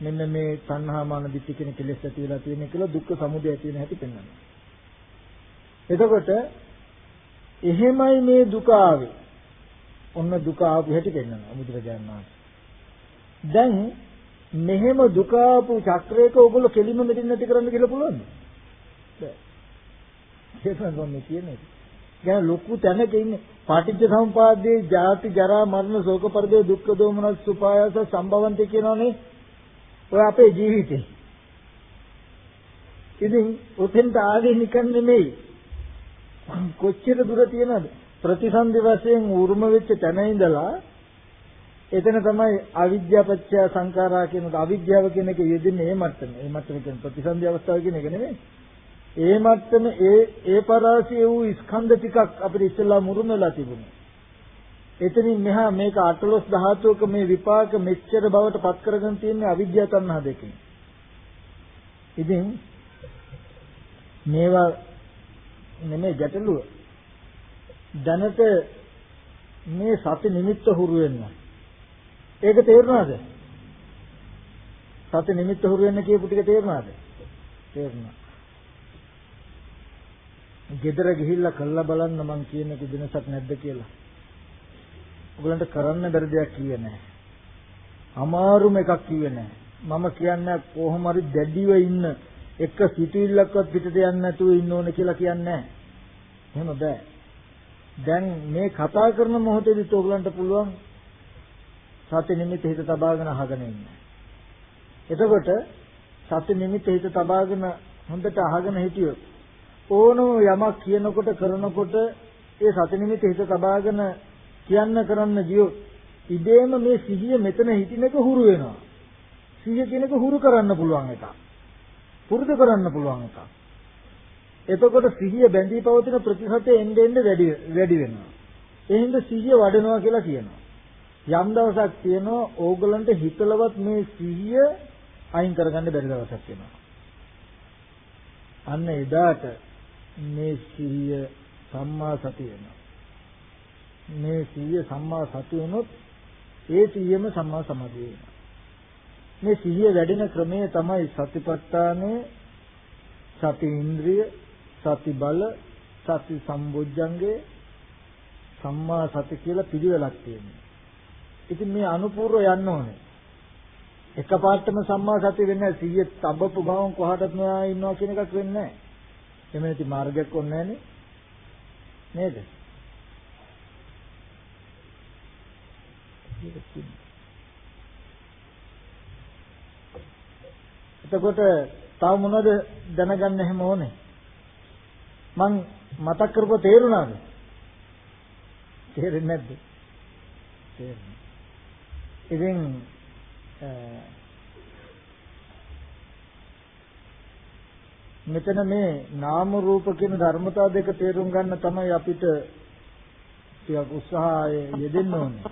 මෙන්න මේ තණ්හා මාන දිට්ඨි කියන කෙලෙස් ඇති වෙලා තියෙන කියලා දුක්ඛ සමුදය ඇති වෙන හැටි පෙන්වනවා. එතකොට එහෙමයි මේ දුක ආවේ. ඔන්න දුක ආපු හැටි පෙන්වනවා බුදුරජාණන් වහන්සේ. දැන් මෙහෙම දුක ආපු චක්‍රයක ඔයගොල්ලෝ කෙලිම මෙදින් නැති කරන්න කියලා පුළුවන්ද? බෑ. හේතුන් මේ කියන්නේ. ගැන ලොකු තැනක ඉන්නේ. පාටිච්ච සමුපාදයේ ජාති ජරා මරණ ශෝක පරිදේ දුක්ඛ දෝමනස් සුපායස සම්භවන්ති කියනෝනේ. ඔය අපේ ජීවිතේ. ඉතින් උතෙන්ට ආවේ නිකන් නෙමෙයි. කොච්චර දුර තියනද? ප්‍රතිසන්දි වශයෙන් උරුම වෙච්ච තැන ඉඳලා එතන තමයි අවිද්‍යාපච්චය සංඛාරා කියන අවිද්‍යාව කියන එක යෙදෙන්නේ මේ මට්ටමේ. මේ මට්ටමේ කියන ප්‍රතිසන්දි අවස්ථාව කියන එක නෙමෙයි. ඒ මට්ටම ඒ ඒ පරාසය වූ ස්කන්ධ ටිකක් අපිට ඉස්සෙල්ලා මුරුම වෙලා තිබුණා. එතනින් මෙහා මේක අටලොස් ධාතුවක මේ විපාක මෙච්චර බවට පත් කරගෙන තියෙන්නේ අවිද්‍යාව තණ්හා දෙකෙන්. ඉතින් මේවා නෙමෙයි ගැටලුව. දැනට මේ සති නිමිත්ත හුරු වෙන්න. ඒක තේරුණාද? සති නිමිත්ත හුරු වෙන්න කියපු ටික තේරුණාද? තේරුණා. ගෙදර ගිහිල්ලා කළා බලන්න මං කියන එක දිනසක් නැද්ද කියලා. ඔයගලන්ට කරන්න බැරි දෙයක් කිව්වේ නැහැ. අමාරුම එකක් කිව්වේ නැහැ. මම කියන්නේ කොහොම හරි දැඩිව ඉන්න එක සිතුවිල්ලක්වත් පිටට යන්නේ නැතුව ඉන්න ඕන කියලා කියන්නේ නැහැ. එහෙම බෑ. දැන් මේ කතා කරන මොහොතේදී ඔයගලන්ට පුළුවන් සති නිමිති හිත තබාගෙන අහගෙන ඉන්න. එතකොට සති නිමිති හිත තබාගෙන හොඳට අහගෙන හිටියොත් ඕනම යමක් කියනකොට කරනකොට ඒ සති නිමිති හිත තබාගෙන කියන්න කරන්න ගියොත් ඉබේම මේ සිහිය මෙතන හිටින එක හුරු වෙනවා. සිහිය කියන එක හුරු කරන්න පුළුවන් එකක්. පුරුදු කරන්න පුළුවන් එකක්. එතකොට සිහිය බැඳී පවතින ප්‍රතිශතය එන්න එන්න වැඩි වැඩි වෙනවා. ඒ හින්දා සිහිය වඩනවා කියලා කියනවා. යම් දවසක් තියෙනවා ඕගලන්ට හිතලවත් මේ සිහිය අයින් කරගන්න බැරි දවසක් වෙනවා. අන්න එදාට මේ සිහිය සම්මා සතිය වෙනවා. මේ සිහිය සම්මා සති වුණොත් ඒ සිහියම සම්මා සමාධිය වෙනවා. මේ සිහිය වැඩෙන ක්‍රමය තමයි සතිපට්ඨානය, සති ඉන්ද්‍රිය, සති බල, සති සම්බොජ්ජංගේ සම්මා සති කියලා පිළිවෙලක් තියෙනවා. ඉතින් මේ අනුපූර්ව යන්න ඕනේ. එකපාරටම සම්මා සති වෙන්නේ නැහැ. සිහිය තබපු ගමන් කොහටත් නොයා ඉන්නවා කියන එකක් වෙන්නේ නැහැ. එමෙ නැති මාර්ගයක් ඕනේ නැහනේ. නේද? එතකොට තව මොනවද දැනගන්න එහෙම ඕනේ? මං මතක් කරපුවා තේරුණාද? තේරෙන්නේ නැද්ද? තේරෙන්නේ. ඉතින් මෙතන මේ නාම රූප කියන ධර්මතාව දෙක තේරුම් ගන්න තමයි අපිට ටිකක් උත්සාහය යෙදෙන්න ඕනේ.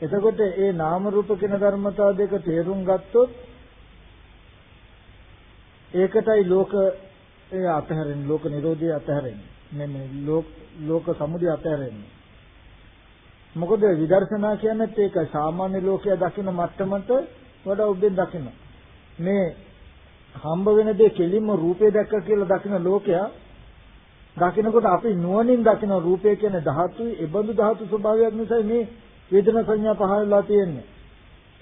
එතකොට ඒ නාම රූප කියන ධර්මතාව දෙක තේරුම් ගත්තොත් ඒකටයි ලෝක ඒ අතහැරෙන්නේ ලෝක නිරෝධය අතහැරෙන්නේ. නෙමෙයි ලෝක ලෝක සමුදය අතහැරෙන්නේ. මොකද විදර්ශනා කියන්නේ ඒක සාමාන්‍ය ලෝකයා දකින මට්ටමට වඩා උඩින් දකින මේ හම්බ වෙන දේ කෙලින්ම රූපේ දැක්ක කියලා දකින ලෝකයා දකිනකොට අපි නුවණින් දකින රූපය කියන්නේ ධාතුයි ඒ බඳු ධාතු ස්වභාවයක් නිසා මේ වේදනා සංඥා පහළලා තියෙන්නේ.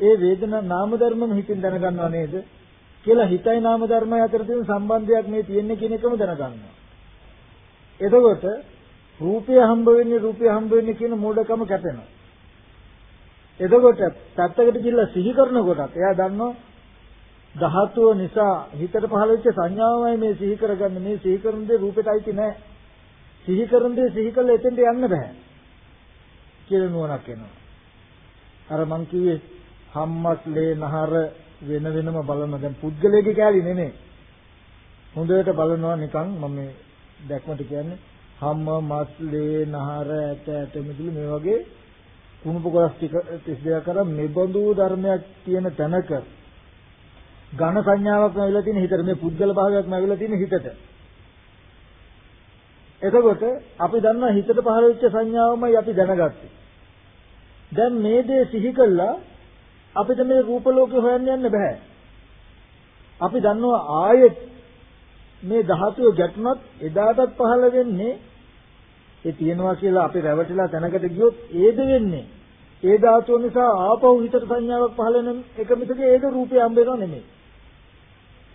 ඒ වේදනා නාම ධර්මම හිතින් දැනගන්නව නේද? කියලා හිතයි නාම ධර්මයි අතර තියෙන සම්බන්ධයක් මේ තියෙන්නේ කියන එකම දැනගන්නවා. එතකොට රූපය හම්බ වෙන්නේ රූපය හම්බ වෙන්නේ කියන මෝඩකම කැපෙනවා. එතකොට පැත්තකට ගිහිල්ලා සිහි කරනකොටත් එයා දන්නවා ධාතුව නිසා හිතට පහළ වෙච්ච සංඥාවයි මේ සිහි කරගන්නේ. මේ සිහි කරන දේ රූපෙට අයිති නෑ. සිහි කරන දේ සිහි කළා එතෙන්ට යන්න බෑ කියලා නුවණක් එනවා. අර මං කිව්වේ හම්මස් ලේ නහර වෙන වෙනම බලන දැන් පුද්ගලයේ කැලි නෙමෙයි. හොඳට බලනවා නිකන් මම මේ දැක්මට කියන්නේ හම්ම මස් ලේ නහර ඇට ඇට මිදුළු මේ වගේ කුණුප කොටස් ටික 32 කර මෙබඳු ධර්මයක් තියෙන තැනක ඝන සංඥාවක් නැවිලා තියෙන හිතට. මේ පුද්ගල භාවයක් නැවිලා තියෙන හිතට. එතකොට අපි දන්නා හිතට පහළ වෙච්ච සංඥාවමයි අපි දැනගත්තේ. දැන් මේ දේ සිහි කළා අපිට මේ රූප ලෝකේ හොයන්න යන්න බෑ. අපි දන්නවා ආයෙත් මේ ධාතුව ගැටුණත් එදාටත් පහළ වෙන්නේ ඒ තියෙනවා කියලා අපි රැවටිලා තැනකට ගියොත් ඒද වෙන්නේ. ඒ ධාතුව නිසා ආපහු හිතට සංඥාවක් පහළ වෙන එක මිසක ඒක රූපේ හම්බ වෙනව නෙමෙයි.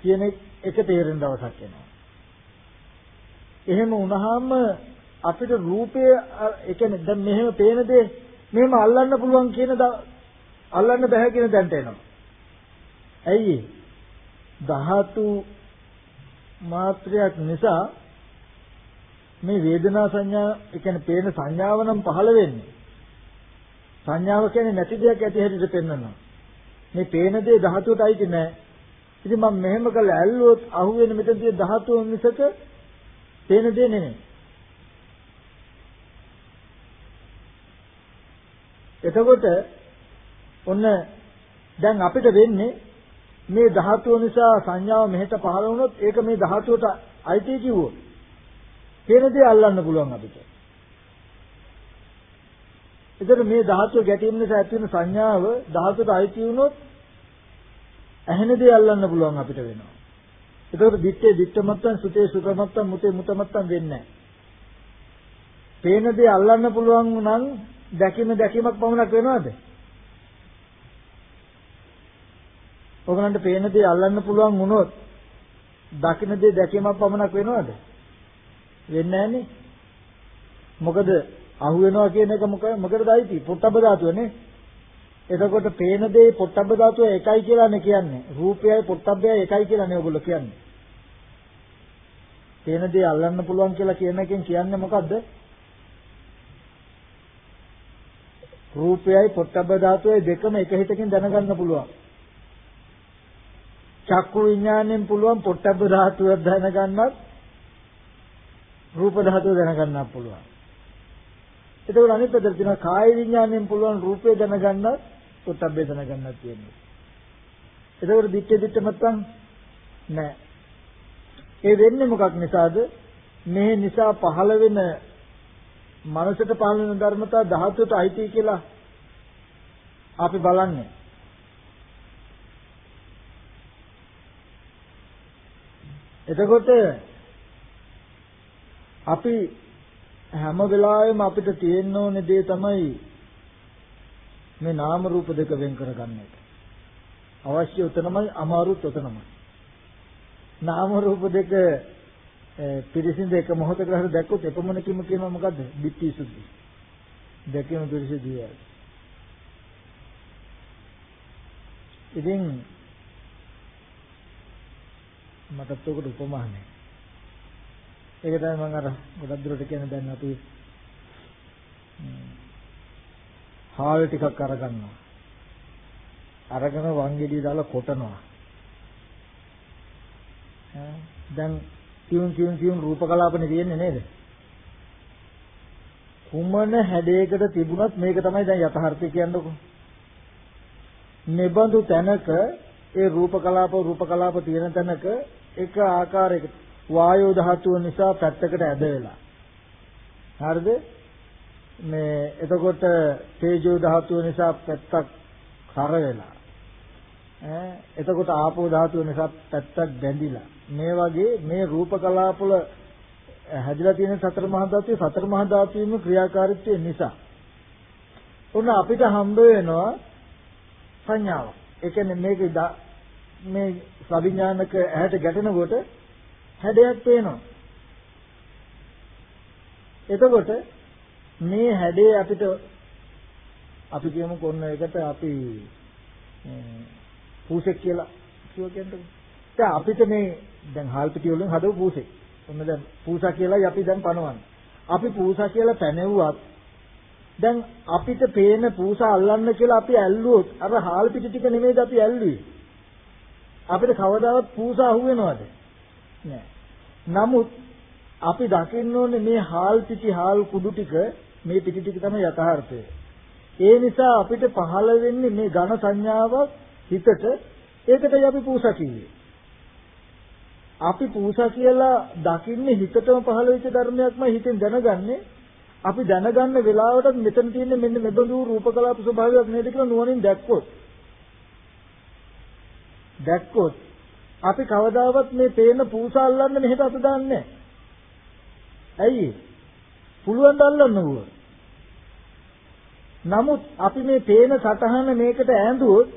කියන එක තේරෙන දවසක් එනවා එහෙම වුණාම අපිට රූපය ඒ කියන්නේ දැන් මෙහෙම පේන දේ මෙහෙම අල්ලන්න පුළුවන් කියන අල්ලන්න බෑ කියන දැනට එනවා ඇයි ධාතු මාත්‍රයක් නිසා මේ වේදනා සංඥා ඒ කියන්නේ පේන සංඥාව නම් පහළ වෙන්නේ. සංඥාව කියන්නේ නැති දෙයක් ඇති හැටියට පෙන්වනවා. මේ පේන දේ ධාතුවට අයිති නෑ. ඉතින් මම මෙහෙම කළා ඇල්ලුවොත් අහුවෙන මෙතන තියෙන ධාතුව මිසක පේන දේ නෙමෙයි. එතකොට ඔන්න දැන් අපිට වෙන්නේ මේ ධාතුව නිසා සංඥාව මෙහෙට පහළ වුණොත් ඒක මේ ධාතුවට අයිති කිව්වොත් පේන දේ අල්ලන්න පුළුවන් අපිට. එතකොට මේ ධාතුව ගැටීම නිසා ඇති වෙන සංඥාව ධාතුවට අයිති වුණොත් ඇහෙන දේ අල්ලන්න පුළුවන් අපිට වෙනවා. එතකොට දිත්තේ දිත්තමත්තන් සුතේ සුතමත්තන් මුතේ මුතමත්තන් වෙන්නේ නැහැ. පේන දේ අල්ලන්න පුළුවන් නම් දැකීම දැකීමක් පමණක් වෙනවද? ඔයගලන්ට පේන දේ අල්ලන්න පුළුවන් වුණොත් දකින්න දේ දැකීමක් පමණක් වෙනවද? වෙන්නේ නැහනේ. මොකද අහු වෙනවා කියන එක මොකද මොකටද අයිති? පොට්ටබ්බ ධාතුවනේ. එතකොට පේන දේ පොට්ටබ්බ ධාතුව එකයි කියලානේ කියන්නේ. රූපයයි පොට්ටබ්බයයි එකයි කියලානේ ඔයගොල්ලෝ කියන්නේ. පේන දේ අල්ලන්න පුළුවන් කියලා කියන එකෙන් කියන්නේ මොකද්ද? රූපයයි පොට්ටබ්බ ධාතුවයි දෙකම එක හිතකින් දැනගන්න පුළුවන්. චක්කු විඥාණයෙන් පුළුවන් පොට්ටබ්බ ධාතුව දැනගන්නත් රූප ධාතුව දැනගන්නත් පුළුවන්. එතකොට අනිත් පැත්තට තියෙනවා කාය විඥාණයෙන් පුළුවන් රූපය දැනගන්නත් පොට්ටබ්බේ දැනගන්නත් තියෙනවා. එතකොට දිත්තේ දිත්ත මත්තන් නෑ. ඒ වෙන්නේ මොකක් නිසාද? මේ නිසා පහළ වෙන මනසට පහළ වෙන ධර්මතා ධාතුවට අයිති කියලා අපි බලන්නේ. එතකොට අපි හැම වෙලාවෙම අපිට තියෙන්න ඕනේ දේ තමයි මේ නාම රූප දෙක වෙන් කරගන්න එක. අවශ්‍ය උතනමයි අමාරුත් උතනමයි. නාම රූප දෙක පිරිසිඳ එක මොහොතකට හරි දැක්කොත් එපමණකින්ම කියනවා මොකද්ද? ditthi sudhi. දැකීම පිරිසිදුයි. ඉතින් මටත් උකට උපමා නැහැ. ඒක තමයි මම අර ගොඩක් දුරට කියන දැන් අපි හාල් ටිකක් අරගන්නවා. අරගෙන වංගෙඩිය දාලා කොටනවා. දැන් කියුන් කියුන් කියුන් රූප කලාපනේ තියෙන්නේ නේද? කුමන හැඩයකට තිබුණත් මේක තමයි දැන් යථාර්ථය කියන්නකො. නිබඳු තැනක ඒ රූප කලාප රූප කලාප තියෙන තැනක එක ආකාරයකට වායෝ ධාතුව නිසා පැත්තකට ඇද වෙලා. හරිද? මේ එතකොට තේජෝ ධාතුව නිසා පැත්තක් කර වෙලා. ඈ එතකොට ආපෝ ධාතුව නිසා පැත්තක් බැඳිලා. මේ වගේ මේ රූප කලාපවල හැදිලා තියෙන සතර මහා ධාතුවේ සතර මහා ධාතුවේම ක්‍රියාකාරීත්වය නිසා. උන අපිට හම්බ වෙනවා සංඥාව. ඒ කියන්නේ මේක මේ සවිඥානික ඇහැට ගැටෙනකොට හැඩයක් පේනවා. එතකොට මේ හැඩේ අපිට අපි කියමු කොන්න එකට අපි පූසෙක් කියලා කිව්ව කියන්නේ. දැන් අපිට මේ දැන් හාල් පිටි වලින් හදපු පූසේ. ඔන්න දැන් පූසා කියලායි අපි දැන් පනවන්නේ. අපි පූසා කියලා පැනෙව්වත් දැන් අපිට පේන පූසා අල්ලන්න කියලා අපි ඇල්ලුවොත් අර හාල් පිටි ටික නෙමෙයිද අපි ඇල්ලුවේ. අපිට කවදාවත් පූසා අහුවෙනවද? නෑ. නමුත් අපි දකින්න ඕනේ මේ හාල් පිටි හාල් කුඩු ටික මේ පිටි ටික තමයි යථාර්ථය. ඒ නිසා අපිට පහළ වෙන්නේ මේ ඝන සංඥාවක් හිතට ඒකටයි අපි පූසා කිව්වේ. අපි පූසා කියලා දකින්නේ හිතටම පහළ වෙච්ච ධර්මයක්මයි හිතෙන් දැනගන්නේ. අපි දැනගන්න වෙලාවට මෙතන තියෙන මෙන්න මෙබඳු රූප කලාප ස්වභාවයක් නේද කියලා නුවණින් දැක්කොත් දැක්කොත් අපි කවදාවත් මේ පේන පූසා අල්ලන්න මෙහෙට අත දාන්නේ ඇයි? පුළුවන් ද අල්ලන්න ඕව නමුත් අපි මේ පේන සතහන මේකට ඈඳුවොත්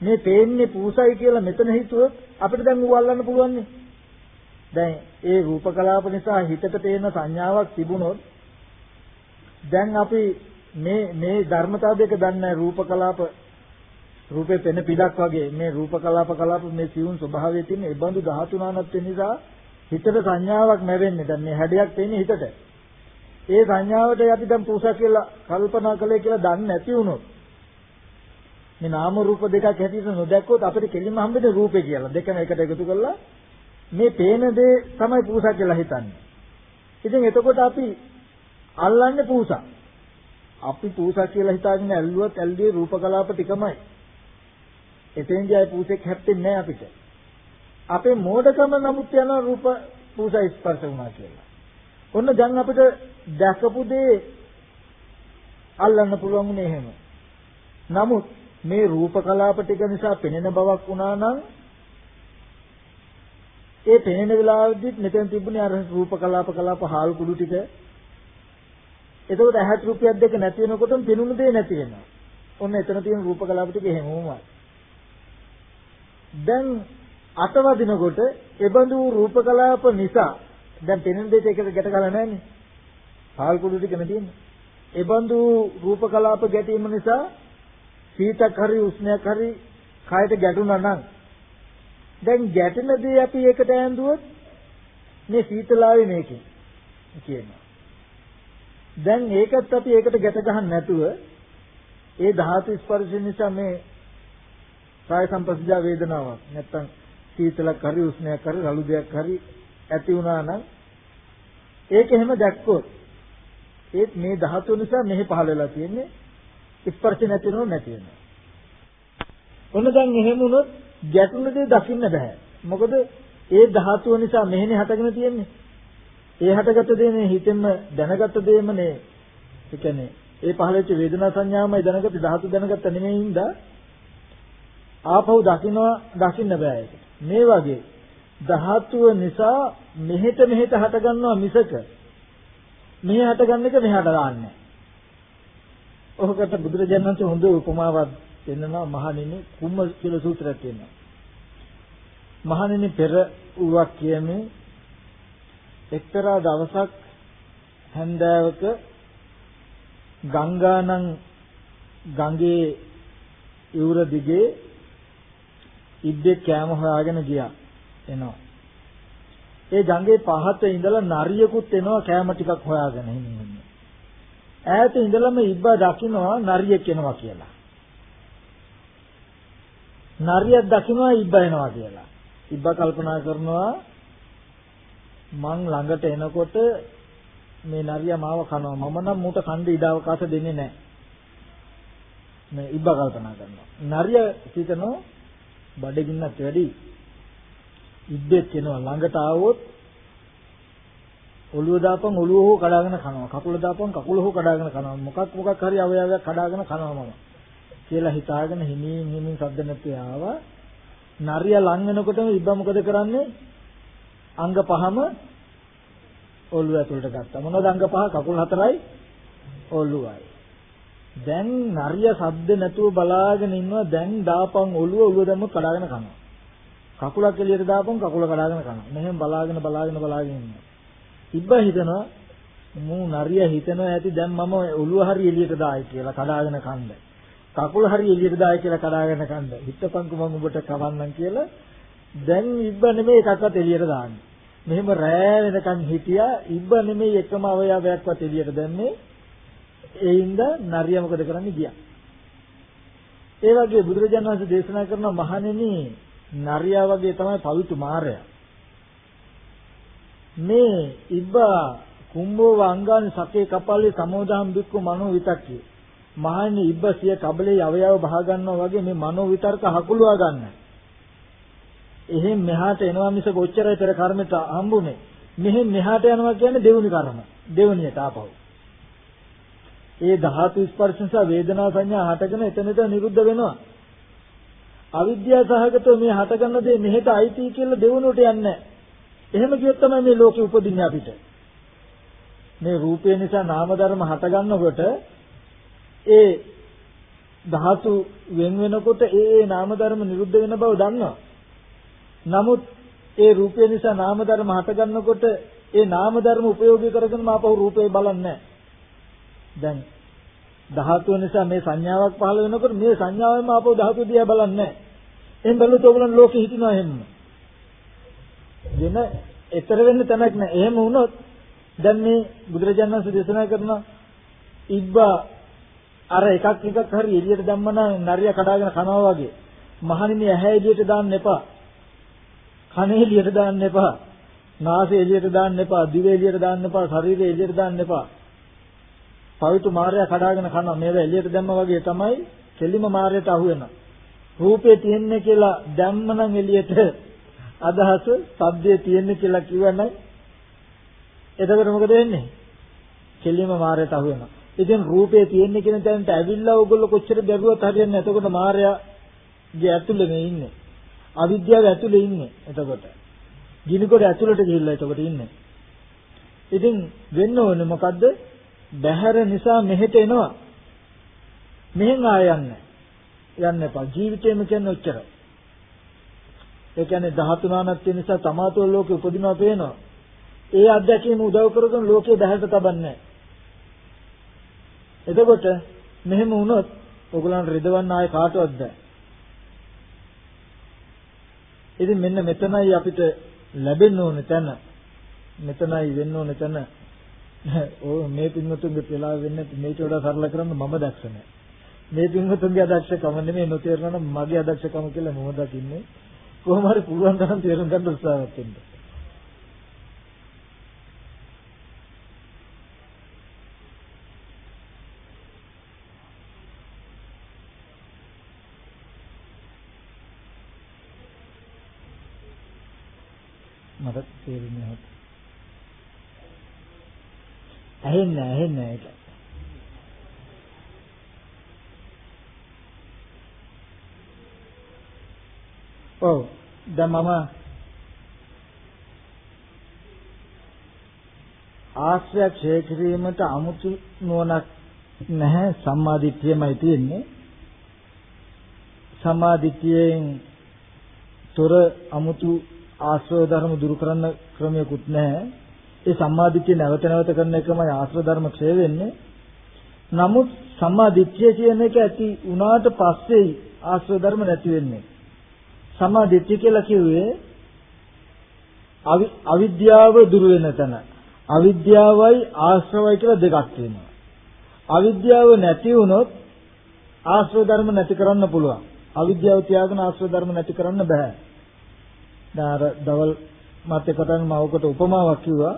මේ පේන්නේ පූසයි කියලා මෙතන හිතුවොත් අපිට දැන් ඌ අල්ලන්න පුළුවන් නේ. දැන් ඒ රූප කලාප නිසා හිතට පේන සංඥාවක් තිබුණොත් දැන් අපි මේ මේ ධර්මතාව දෙක දන්නේ රූප කලාප රූපේ පෙන පිටක් වගේ. මේ රූප කලාප කලාප මේ සිවුන් ස්වභාවයේ තියෙන ඒ බඳු ධාතු නානත් නිසා හිතට සංඥාවක් නැවෙන්නේ. දැන් මේ හැඩයක් තියෙන්නේ හිතට. ඒ සංඥාවට අපි දැන් පූසා කියලා කල්පනා කළේ කියලා දන්නේ නැති වුණොත් මේ නාම රූප දෙකක් හැටියට නොදැක්කොත් අපිට කෙලින්ම හම්බෙන්නේ රූපේ කියලා. දෙකම එකට එකතු කරලා මේ පේන දේ තමයි පූසා කියලා හිතන්නේ. ඉතින් එතකොට අපි අල්ලන්නේ පූසා. අපි පූසා කියලා හිතාගෙන ඇල්ලුවත් ඇල්ලුවේ රූප කලාප ටිකමයි. එතෙන්දී ආයි පූසෙක් හැප්පෙන්නේ නැහැ අපිට. අපේ මෝඩකම නමුත් යන රූප පූසා ස්පර්ශ වුණා කියලා. ඔන්න දැන් අපිට දැකපු දේ අල්ලන්න පුළුවන් නේ එහෙම. නමුත් මේ රූප කලාප ටික නිසා පෙනෙන බවක් වුණා නම් ඒ පෙනෙන වෙලාවෙදිත් මෙතෙන් තිබුණේ අර රූප කලාප කලාප හාල් කුඩු ටික එතකොට ඇහත් රුපියක් දෙක නැති වෙනකොටම පෙනුන දේ නැති වෙනවා. ඔන්න එතන තියෙන රූප කලාප ටික එහෙමමයි. දැන් අතවදිනකොට එබඳු රූප කලාප නිසා දැන් පෙනෙන දෙයට එකට ගැට ගහලා නැන්නේ. හාල් කුඩු ටික නෙ තියෙන්නේ. එබඳු රූප කලාප ගැටීම නිසා සීතක් හරි උෂ්ණයක් හරි කයට ගැටුණා නම් දැන් ගැටෙන දේ අපි ඒකට ඇඳුවොත් මේ සීතලාවේ මේකේ කියනවා. දැන් ඒකත් අපි ඒකට ගැට ගහන්න නැතුව ඒ ධාතු ස්පර්ශ නිසා මේ කාය සංපස්සජා වේදනාවක් නැත්තම් සීතලක් හරි උෂ්ණයක් හරි රළු දෙයක් හරි ඇති වුණා නම් ඒක එහෙම දැක්කොත් ඒත් මේ ධාතු නිසා මෙහි පහළ වෙලා තියෙන්නේ ස්පර්ශ නැතිනො නැති වෙනවා. ඔන්න දැන් එහෙම වුණොත් ගැටුණ දේ දකින්න බෑ. මොකද ඒ ධාතුව නිසා මෙහෙනේ හටගෙන තියෙන්නේ. ඒ හටගත්ත දේ මේ හිතෙන්ම දැනගත්ත දේමනේ. ඒ කියන්නේ ඒ පහළච්ච වේදනා සංඥාමයි දැනගත්ත ධාතු දැනගත්ත නෙමෙයි හින්දා ආපහු දකින්නවා දකින්න බෑ ඒක. මේ වගේ ධාතුව නිසා මෙහෙට මෙහෙට හටගන්නවා මිසක මෙහෙ හටගන්න එක මෙහාට දාන්නේ ඔහකට බුදුරජාණන් වහන්සේ හොඳ උපමාවක් දෙන්නවා මහණෙනි කුම්ම කියලා සූත්‍රයක් තියෙනවා. මහණෙනි පෙර ඌවක් කියන්නේ එක්තරා දවසක් හැන්දෑවක ගංගානම් ගඟේ ඉවුර දිගේ ඉද්දෙක් කෑම හොයාගෙන ගියා එනවා. ඒ ගඟේ පහත ඉඳලා නරියකුත් එනවා කෑම ටිකක් හොයාගෙන ඉන්නේ. ඈත ඉඳලම ඉබ්බා දකින්නවා නරියෙක් එනවා කියලා. නරියක් දකින්නවා ඉබ්බා එනවා කියලා. ඉබ්බා කල්පනා කරනවා මං ළඟට එනකොට මේ නරියා මාව කනවා මම නම් මූට කණ්ඩ ඉඩ අවකාශ දෙන්නේ නැහැ. මේ ඉබ්බා කල්පනා කරනවා. නරියා හිතනවා බඩගින්නත් වැඩි. ඉබ්බෙක් එනවා ළඟට ආවොත් ඔළුව දාපන් ඔළුව හෝ කඩාගෙන කනවා. කකුල දාපන් කකුල හෝ කඩාගෙන කනවා. මොකක් මොකක් හරි අවයවයක් කඩාගෙන කනවා මම. කියලා හිතාගෙන හිමින් හිමින් සද්ද නැති ආවා. නරිය ලං වෙනකොටම ඉබ්බා මොකද කරන්නේ? අංග පහම ඔළුව ඇතුළට ගත්තා. මොනවද අංග පහ? කකුල් හතරයි ඔළුවයි. දැන් නරිය සද්ද නැතුව බලාගෙන ඉන්නවා. දැන් දාපන් ඔළුව ඔළුව දැම්ම කඩාගෙන කනවා. කකුලක් එළියට දාපන් කකුල කඩාගෙන කනවා. මෙහෙම බලාගෙන බලාගෙන බලාගෙන ඉන්නවා. ඉබ්බා හිතනවා මූ නරිය හිතනවා ඇති දැන් මම ඔළුව හරි එළියට දායි කියලා කඩාගෙන කන්න. කකුල හරි එළියට දායි කියලා කඩාගෙන කන්න. හිටපන්කු මම උඹට කවන්නම් කියලා දැන් ඉබ්බ නෙමෙයි එකක්වත් එළියට දාන්නේ. මෙහෙම රෑ වෙනකන් හිටියා ඉබ්බ නෙමෙයි එකම අවයවයක්වත් එළියට දැම්මේ. ඒ හින්දා නරිය මොකද කරන්නේ ගියා. ඒ වගේ බුදුරජාණන් වහන්සේ දේශනා කරන මහණෙනි නරියා වගේ තමයි පවිතු මාරයා. මේ ඉබ්බා කුම්භෝ වංගානි සකේ කපල්ලේ සමෝදාම් බික්කු මනෝ විතක්කේ මහන්නේ ඉබ්බ සිය කබලේ අවයව බහ ගන්නවා වගේ මේ මනෝ විතර්ක හකුලවා ගන්න. එහෙන් මෙහාට එනවා මිස කොච්චරයි පෙර කර්මෙට හම්බුනේ. මෙහෙන් මෙහාට යනවා කියන්නේ දෙවුනි කර්ම. දෙවුනියට ආපහු. ඒ ධාතු ස්පර්ශ නිසා වේදනා සංඥා හටගෙන එතනට නිරුද්ධ වෙනවා. අවිද්‍යාව සහගතව මේ හටගන්න දේ මෙහෙට අයිති කියලා දෙවුනට යන්නේ එහෙම කියොත් තමයි මේ ලෝකෙ උපදින්නේ අපිට. මේ රූපය නිසා නාම ධර්ම හටගන්නකොට ඒ ධාතු වෙන වෙනකොට ඒ ඒ නාම ධර්ම නිරුද්ධ වෙන බව දන්නවා. නමුත් ඒ රූපය නිසා නාම ධර්ම හටගන්නකොට ඒ නාම ධර්ම උපයෝගී කරගෙන මාපහු රූපේ බලන්නේ දැන් ධාතුව නිසා මේ සංඥාවක් පහළ වෙනකොට මේ සංඥාවෙන්ම ආපහු ධාතුව දිහා බලන්නේ නැහැ. එහෙන් බැලුවොත් ඕගොල්ලන් ලෝකෙ හිටිනවා එහෙම. වෙන ඊතර වෙන්න තැනක් නැහැ. එහෙම වුණොත් දැන් මේ බුදුරජාණන් වහන්සේ දේශනා කරන ඉබ්බා අර එකක් එකක් හරි එළියට දැම්මනම් නරිය කඩාගෙන කනවා වගේ. මහණෙනි ඇහැ එළියට දාන්න එපා. කන එළියට දාන්න එපා. නාසය එළියට දාන්න එපා. දිව එළියට දාන්න එපා. ශරීරය එළියට දාන්න එපා. පවිතු මාර්යා කඩාගෙන කනවා. මේවා එළියට දැම්ම වගේ තමයි කෙලිම මාර්යට අහු වෙනවා. රූපේ තියෙන්නේ කියලා දැම්මනම් එළියට අදහස සද්දේ තියෙන්නේ කියලා කිව්වනම් එතකොට මොකද වෙන්නේ? කෙලිම මාර්යට අහු වෙනවා. ඉතින් රූපේ තියෙන්නේ කියන තැනට ඇවිල්ලා ඕගොල්ලෝ කොච්චර බැලුවත් හරියන්නේ නැහැ. එතකොට මාර්යාගේ ඇතුළේ මේ ඉන්නේ. අවිද්‍යාව ඇතුළේ ඉන්නේ. එතකොට. ගිනිගොඩ ඇතුළට ගිහිල්ලා එතකොට ඉන්නේ. ඉතින් වෙන්න ඕනේ මොකද්ද? බහැර නිසා මෙහෙට එනවා. මෙහෙන් ආය යන්නේ. යන්න එපා. ජීවිතේම කියන්නේ ඔච්චරයි. ඒ කියන්නේ ධාතු නානත්ය නිසා තමාතුල ලෝකෙ උපදිනවා පේනවා. ඒ අත්දැකීම උදව් කරගෙන ලෝකේ බහැරට තබන්නේ එතකොට මෙහෙම වුණොත් ඔයගලන්ට රිදවන්න ආයේ කාටවත් බෑ. ඉතින් මෙන්න මෙතනයි අපිට ලැබෙන්න ඕනේ තැන. මෙතනයි වෙන්න ඕනේ තැන. ඕ මේ පින්වතුන්ගේ වෙලාව වෙන්නේ මේට වඩා සරල කරන්න මම දක්ෂ නැහැ. මේ පින්වතුන්ගේ අදක්ෂකම නෙමෙයි නොතේරෙනවා නම් මගේ අදක්ෂකම කියලා මම දකින්නේ. කොහොම හරි පුළුවන් තරම් තේරුම් ගන්න උත්සාහවත් වෙන්න. මට තේරෙන්නේ නැහැ. ඇහෙන්නේ ඇහෙන්නේ ඒක. ඔව් දැන් මම ආශ්‍රය ක්ෂය කිරීමට අමුතු නුවණක් නැහැ සම්මාදිට්ඨියමයි තියෙන්නේ සම්මාදිට්ඨියෙන් තොර අමුතු ආශ්‍රව ධර්ම දුරු කරන්න ක්‍රමයක්වත් නැහැ. ඒ සම්මාදිට්ඨිය නැවත නැවත කරන එකමයි ආශ්‍රව ධර්ම ක්ෂය වෙන්නේ. නමුත් සම්මාදිට්ඨිය කියන එක ඇති වුණාට පස්සේ ආශ්‍රව ධර්ම නැති වෙන්නේ. සම්මාදිට්ඨිය කියලා කිව්වේ අවිද්‍යාව දුරු වෙන තැන. අවිද්‍යාවයි ආශ්‍රවයි කියලා දෙකක් තියෙනවා. අවිද්‍යාව නැති වුණොත් ආශ්‍රව ධර්ම නැති කරන්න පුළුවන්. අවිද්‍යාව තියාගෙන ආශ්‍රව ධර්ම නැති කරන්න බෑ. දැන් අර දවල් මාත් එක්කටම මම ඔකට උපමාවක් කිව්වා.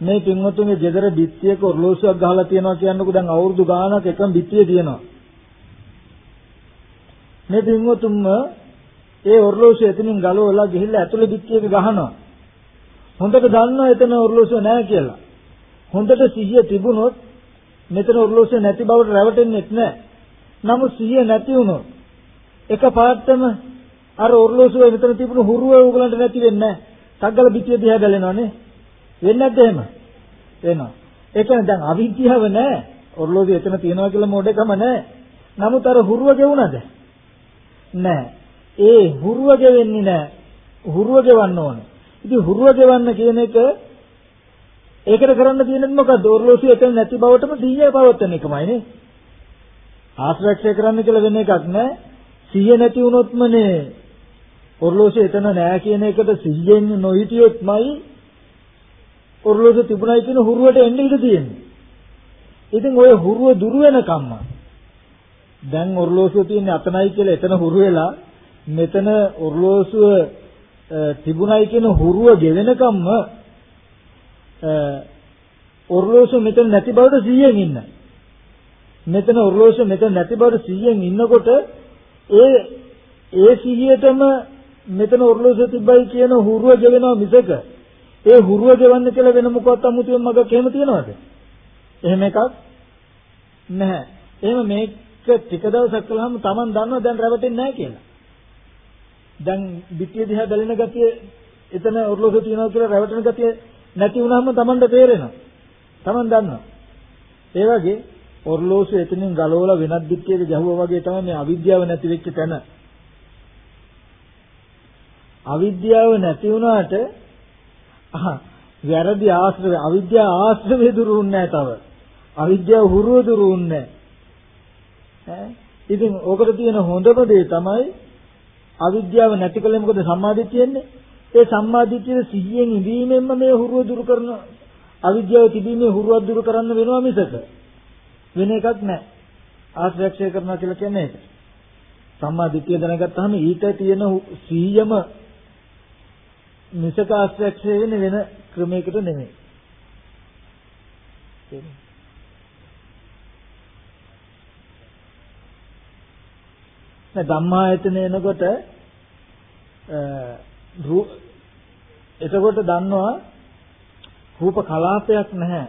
මේ පින්වතුන්ගේ ගෙදර බිත්තියක ඔරලෝසුවක් ගහලා තියනවා කියන්නකෝ දැන් අවුරුදු ගාණක් එකම බිත්තිය තියෙනවා. මේ පින්වතුන්ම ඒ ඔරලෝසුව එතනින් ගලවලා ගිහිල්ලා ඇතුළේ බිත්තියක ගහනවා. හොඳට දන්නවා එතන ඔරලෝසුව නැහැ කියලා. හොඳට සිහිය තිබුණොත් මෙතන ඔරලෝසුව නැති බවට රැවටෙන්නේ නැහැ. නමුත් සිහිය නැති වුණොත් එක පාටම අර ඔර්ලෝසුවේ මෙතන තිබුණු හුරුව උගලන්ට නැති වෙන්නේ නැහැ. සග්ගල පිටිය දිහා බැලෙනවනේ. වෙන්නේ නැද්ද එහෙම? වෙනවා. ඒ කියන්නේ දැන් අවිද්‍යාව නැහැ. ඔර්ලෝසුව එතන තියනවා කියලා මොඩේකම නැහැ. නමුත් අර හුරුව ගෙවුණද? නැහැ. ඒ හුරුව ගෙවෙන්නේ නැහැ. හුරුව ගෙවන්න ඕනේ. ඉතින් හුරුව ගෙවන්න කියන එක ඒකට කරන්න තියෙන්නේ මොකද්ද? ඔර්ලෝසුව එතන නැති බවටම දීය පවත්තන එකමයි නේ. ආශ්‍රක්ෂය කරන්න කියලා වෙන එකක් නෑ. සිහිය නැති වුණොත්මනේ ඔර්ලෝසුව එතන නෑ කියන එකට සිහියෙන් නොහිටියොත්මයි ඔර්ලෝසුව තිබුණයි කියන හුරුවට එන්න ඉඩ තියෙන්නේ. ඉතින් ඔය හුරුව දුර වෙනකම්ම දැන් ඔර්ලෝසුව තියෙන්නේ අතනයි කියලා එතන හුරු වෙලා මෙතන ඔර්ලෝසුව තිබුණයි කියන හුරුව ගෙවෙනකම්ම ඔර්ලෝසුව මෙතන නැති බවට 100න් ඉන්න. මෙතන ඔර්ලෝසුව මෙතන නැති බවට 100න් ඉන්නකොට ඒ ඒ සිහියටම මෙතන ඔර්ලෝසුව තිබ්බයි කියන හුරුව ගෙවෙනවා මිසක ඒ හුරුව ගෙවන්න කියලා වෙන මොකවත් අමුතුවෙන් මගක් එහෙම තියනවද? එහෙම එකක් නැහැ. එහෙම මේක ටික දවසක් කළාම Taman දන්නවා දැන් රැවටෙන්නේ නැහැ කියලා. දැන් පිටිය දිහා බැලෙන ගතිය එතන ඔර්ලෝසුව තියනවා කියලා රැවටෙන ගතිය නැති වුනහම Tamanට තේරෙනවා. Taman දන්නවා. ඒ වගේ ඔර්ලෝසුව එතනින් ගලවලා වෙනත් පිටියක ගැහුවා වගේ තමයි මේ අවිද්‍යාව නැති වෙච්ච තැන. අවිද්‍යාව නැති වුණාට වැරදි ආශ්‍රව අවිද්‍යාව ආශ්‍රව දුරුුන්නේ තව. අවිද්‍යාව හුරුව දුරුුන්නේ ඉතින් ඕකට තියෙන හොඳම දේ තමයි අවිද්‍යාව නැති කලේ මොකද සම්මාදිටියෙන්නේ? ඒ සම්මාදිටිය සිහියෙන් ඉඳීමෙන්ම මේ හුරුව දුරු කරන අවිද්‍යාව තිබීමේ හුරුව දුරු කරන්න වෙනවා මිසක වෙන එකක් නැහැ. ආශ්‍රයක්ෂය කරනවා කියලා කියන්නේ ඒක. සම්මාදිටිය දැනගත්තාම ඊට තියෙන 100ම නිසක ආශ්‍රක්ෂය වෙන වෙන ක්‍රමයකට නෙමෙයි. දැන් ධම්මායතන එනකොට එතකොට දන්නවා රූප කලාපයක් නැහැ.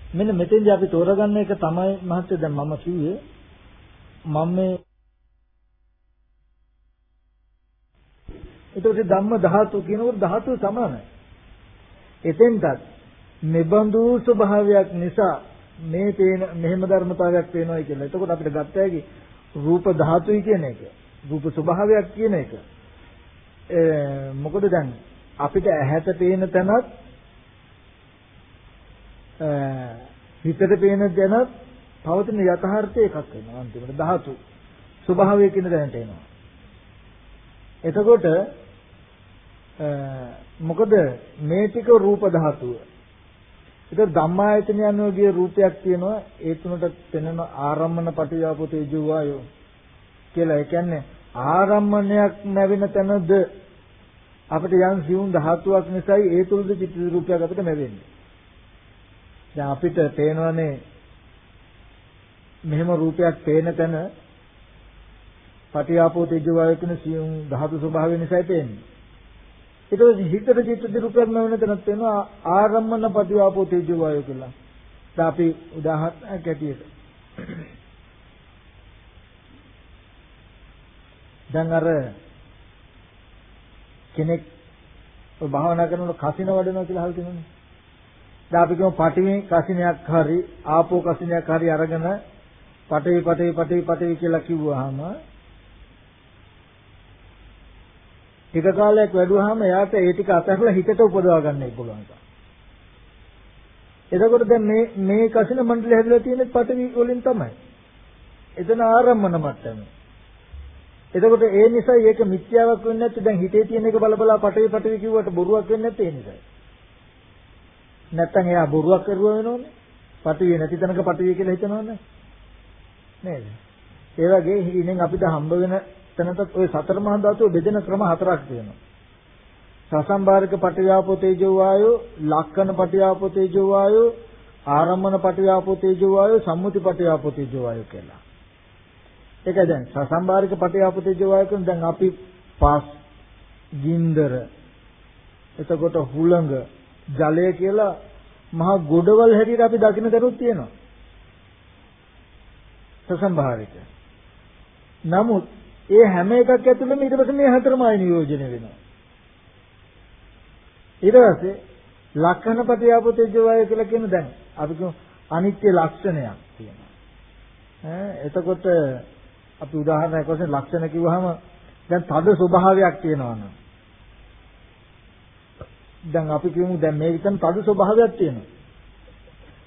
මෙන්න මෙතෙන්දී අපි තෝරගන්න එක තමයි මහත්තයා දැන් මම කිව්වේ මම මේ එතකොට ධම්ම ධාතු කියනකොට ධාතු සමානයි. එතෙන්ටත් මෙබඳු ස්වභාවයක් නිසා මේ පේන මෙහෙම ධර්මතාවයක් පේනවායි කියලා. එතකොට අපිට ගත්ත හැකි රූප ධාතුයි කියන එක. රූප ස්වභාවයක් කියන එක. මොකද දැන් අපිට ඇහැට පේන තැනත් හිතට පේන දැනත් පවතින යථාර්ථය එකක් වෙනවා අන්තිමට ධාතු ස්වභාවය කියන දැනට එනවා. එතකොට මොකද මේ ටික රූප ධාතුව. ඒක ධම්මායතන යනෝගිය රූපයක් තියෙනවා ඒ තුනට පෙනෙන ආරම්මන පටියාපෝ තේජෝ වායෝ කියලා. ඒ කියන්නේ ආරම්මණයක් නැවෙන තැනද අපිට යම් සිවුම් ධාතුවක් නිසායි ඒ තුලද චිත්ත රූපයක් අපිට ලැබෙන්නේ. දැන් අපිට පේනවනේ මෙහෙම රූපයක් පේන තැන පටිආපෝ තේජෝ වායෝ කියන සියුම් ධාතු ස්වභාවය නිසායි පේන්නේ. ඒක හිතට චිත්ත රූපයක් නැවෙන තැනත් වෙනවා ආරම්මන පටිආපෝ තේජෝ වායෝ කියලා. දැන් අපි උදාහරණයක් ඇටියෙට දැන් අර කෙනෙක් භාවනා කරනකොට කසින වඩනවා කියලා අහලා තියෙනවනේ. දැන් අපි කියමු පටිවි කසිනයක් හරි ආපෝ කසිනයක් හරි අරගෙන පටවි පටවි පටවි පටවි කියලා කිව්වහම ටික කාලයක් වැඩුවාම එයාට ඒ ටික අතහැරලා හිතට උපදවා ගන්න පුළුවන්. එතකොට දැන් මේ මේ කසින මණ්ඩලය හැදලා තියෙන්නේ පටවි වලින් තමයි. එතන ආරම්මන මට්ටම. එතකොට ඒ නිසා ඒක මිත්‍යාවක් වෙන්නේ නැත්නම් දැන් හිතේ තියෙන එක බල බලා පටවි පටවි කිව්වට බොරුවක් වෙන්නේ නැත්තේ ඒ නිසායි. නැත්තම් එයා බොරුවක් කරුවා වෙනවනේ. පටවිය නැති තැනක පටවිය කියලා හිතනවනේ. නේද? ඒ වගේ ඉතින් අපිට හම්බ වෙන තැනටත් ওই සතර මහා ධාතුව බෙදෙන ක්‍රම හතරක් තියෙනවා. සසම්බාරක පටිව්‍යාපෝ තේජෝ වායෝ, ලක්කන පටිව්‍යාපෝ තේජෝ වායෝ, ආරම්මන පටිව්‍යාපෝ තේජෝ වායෝ, සම්මුති පටිව්‍යාපෝ තේජෝ වායෝ කියලා. ඒක දැන් සසම්බාරික පටිව්‍යාපෝ තේජෝ වායෝ කියන දැන් අපි පස් ගින්දර එතකොට හුළඟ ජලය කියලා මහා ගොඩවල් හැටියට අපි දකින්න දරුත් තියෙනවා. සසම්භාවික. නමුත් ඒ හැම එකක් ඇතුළෙම ඊට පස්සේ මේ හතරම ආය නියෝජනය වෙනවා. ඊට පස්සේ ලක්ෂණ ප්‍රතිආපෝතේජෝ වාය කියලා කියන දැන් අපි කියමු අනිත්‍ය ලක්ෂණයක් තියෙනවා. ඈ එතකොට අපි උදාහරණයක් වශයෙන් ලක්ෂණ කිව්වහම දැන් තද ස්වභාවයක් තියෙනවා නම් දැන් අපි කියමු දැන් මේ විතර තද ස්වභාවයක් තියෙනවා.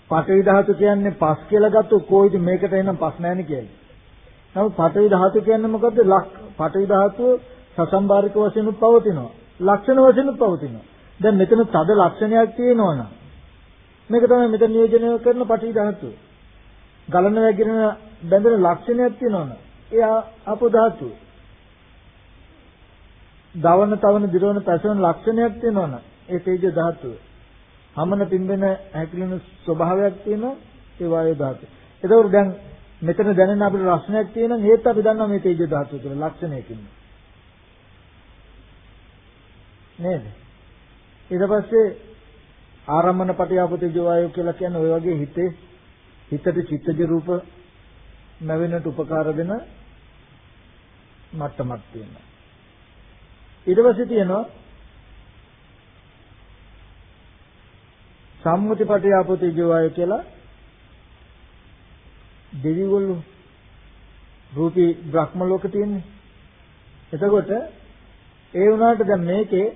පඨවි ධාතු කියන්නේ පස් කියලා ගත්තොත් කොයිද මේකට එනම් පස් නැහැනේ කියන්නේ. නමුත් පඨවි ධාතු කියන්නේ මොකද්ද? පඨවි ධාතුව සසම්බාරික වශයෙන් පවතිනවා. ලක්ෂණ වශයෙන් පවතිනවා. දැන් මෙතන තද ලක්ෂණයක් තියෙනවනම් මේක තමයි මෙතන නියෝජනය කරන පඨවි ධාතුව. ගලන වැగిරෙන බැඳෙන ලක්ෂණයක් තියෙනවනම් එයා අපෝ ධාතුව. දවන තවන දිරවන පැසවන ලක්ෂණයක් තියෙනවනම් ඒ තේජ ධාතුව. හමන පිම්බෙන හැකිලෙන ස්වභාවයක් තියෙනවා ඒ වායු ධාතුව. ඒකෝර දැන් මෙතන දැනෙන අපිට රසණයක් තියෙනවා ඒත් අපි දන්නවා මේ තේජ ධාතුව කියලා ලක්ෂණයකින්. නේද? ඊට පස්සේ ආරම්මන පටිආපතේජ වායු කියලා කියන්නේ ওই වගේ හිතේ හිතට චිත්තජ රූප නැවෙනට උපකාර දෙන මට්ටමක් තියෙනවා. ඊට පස්සේ තියෙනවා සම්මුතිපටි ආපෝති ජීවය කියලා දෙවිවරු රූපී බ්‍රහ්ම ලෝක තියෙන්නේ. එතකොට ඒ වුණාට දැන් මේකේ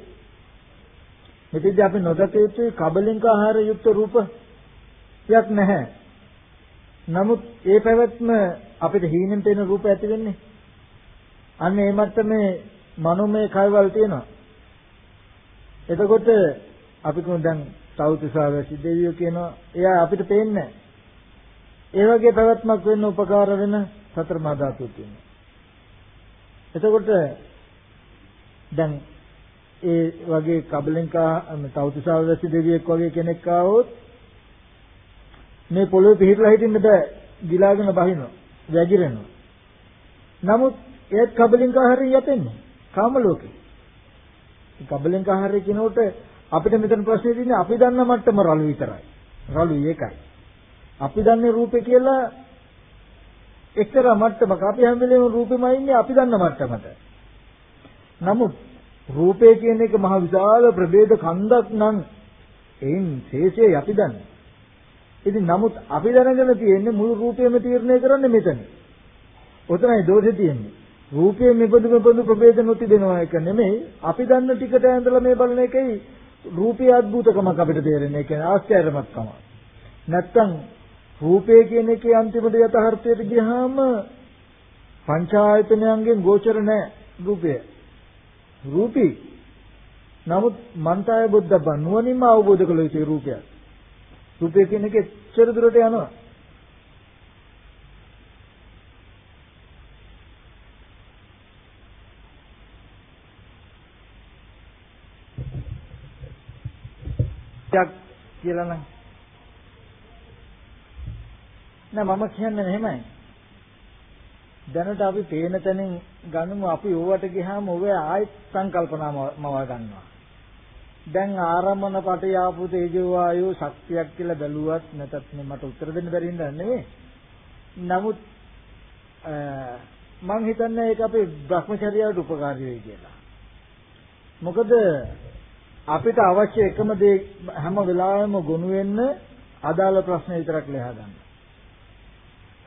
මෙතෙන්දී අපි නොදක යුතු කබලින්ක ආහාර යුක්ත රූපයක් නැහැ. නමුත් ඒ පැවැත්ම අපිට හීනෙන් පේන රූප ඇති වෙන්නේ. අන්න ඒ මට්ටමේ මනෝමය කයවල් තියෙනවා. එතකොට අපි කොහොමද දැන් තවුතිසාවැසි දෙවියෝ කියනවා එයා අපිට පේන්නේ ඒ වගේ පැවැත්මක් වෙන්න උපකාර වෙන සතර මහා ධාතු තියෙනවා. එතකොට දැන් ඒ වගේ කබලෙන්කා තවුතිසාවැසි දෙවියෙක් වගේ කෙනෙක් ආවොත් මේ පොළොවේ පිහිටලා හිටින්න බෑ. ගිලාගෙන බහිනවා. වැగిරෙනවා. නමුත් ඒත් කබලින්කාහාරයෙන් යපෙන්නේ. කාම ලෝකේ. කබලින්කාහාරය කියනකොට අපිට මෙතන ප්‍රශ්නේ තියෙන්නේ අපි දන්න මට්ටම රළු විතරයි. රළු ඒකයි. අපි දන්නේ රූපේ කියලා එක්තරා මට්ටමක අපි හැම වෙලේම රූපෙමයි ඉන්නේ අපි දන්න මට්ටමට. නමුත් රූපය කියන එක මහ විශාල ප්‍රභේද කන්දක් නම් එයින් ශේෂය අපි දන්නේ. ඉතින් නමුත් අපි දැනගෙන තියෙන්නේ මුළු රූපයම තීරණය කරන්නේ මෙතන. ඔතනයි දෝෂේ තියෙන්නේ. රූපයේ මෙබඳු මෙබඳු ප්‍රභේද නොති දෙනවා එක නෙමෙයි අපි දන්න ටිකට ඇඳලා මේ බලන එකයි රූපයේ අద్భుතකමක් අපිට තේරෙන්නේ. ඒ කියන්නේ ආශ්චර්යමත්කම. නැත්තම් රූපය කියන එකේ අන්තිමද යථාර්ථයට ගියාම පංචායතනයන්ගෙන් ගෝචර නැහැ රූපය. රූපී. නමුත් මන්තාය බුද්ධබ්බ නුවණින්ම අවබෝධ කළ යුතු රූපයක්. රූපය කියන එක එච්චර දුරට යනවා. කියලා නම් නෑ මම කියන්නේ එහෙමයි. දැනට අපි පේන තැනින් ගන්නමු අපි ඕවට ගියාම ඔය ආයෙත් සංකල්පනා මවා ගන්නවා. දැන් ආරම්මන පටේ ආපු තේජෝ වායෝ ශක්තියක් කියලා බැලුවත් නැතත් මට උත්තර දෙන්න බැරි හින්දා නෙවෙයි. නමුත් මම හිතන්නේ ඒක අපේ භ්‍රමචර්යාවට උපකාරී වෙයි කියලා. මොකද අපිට අවශ්‍ය එකම දේ හැම වෙලාවෙම ගොනු වෙන්න අදාළ ප්‍රශ්න විතරක් ලියා ගන්න.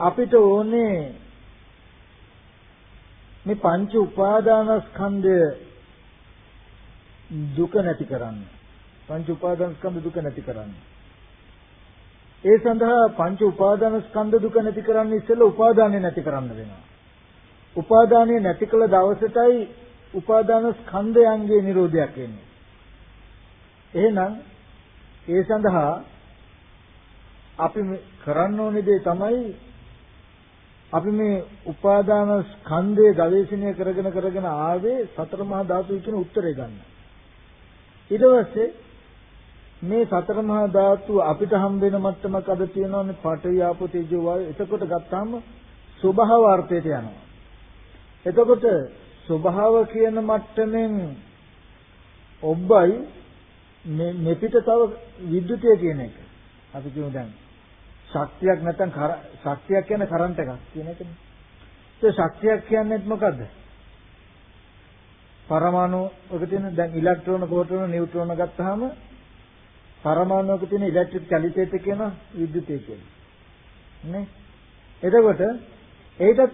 අපිට ඕනේ මේ පංච උපාදානස්කන්ධය දුක නැති කරන්න. පංච උපාදානස්කන්ධ දුක නැති කරන්න. ඒ සඳහා පංච උපාදානස්කන්ධ දුක නැති කරන්න ඉස්සෙල්ලා උපාදානෙ නැති කරන්න වෙනවා. උපාදානෙ නැති කළ දවසටයි උපාදානස්කන්ධයන්ගේ නිරෝධයක් එන්නේ. එහෙනම් ඒ සඳහා අපි කරන්න ඕනේ දේ තමයි අපි මේ උපාදාන ස්කන්ධය ගවේෂණය කරගෙන කරගෙන ආවේ සතර මහා ධාතු කියන උත්තරේ ගන්න. ඊට පස්සේ මේ සතර මහා ධාතු අපිට හම් වෙන මට්ටමක් අද තියෙනවානේ පඨවි ආපෝ තේජෝ වායු. එතකොට ගත්තාම ස්වභාව අර්ථයට යනවා. එතකොට ස්වභාව කියන මට්ටමින් ඔබ්බයි මේ මෙපිට තව විද්‍යුතය කියන එක. අපි කියමු දැන් ශක්තියක් නැත්නම් ශක්තියක් කියන්නේ කරන්ට් එකක් කියන එකනේ. ඒ ශක්තියක් කියන්නේ මොකද්ද? පරමාණු ඔක තියෙන දැන් ඉලෙක්ට්‍රෝන, ප්‍රෝටෝන, නියුට්‍රෝන ගත්තාම පරමාණුවක තියෙන ඉලෙක්ට්‍රික් චලිතයට කියන විද්‍යුතය කියන්නේ. නේ? එතකොට ඒකට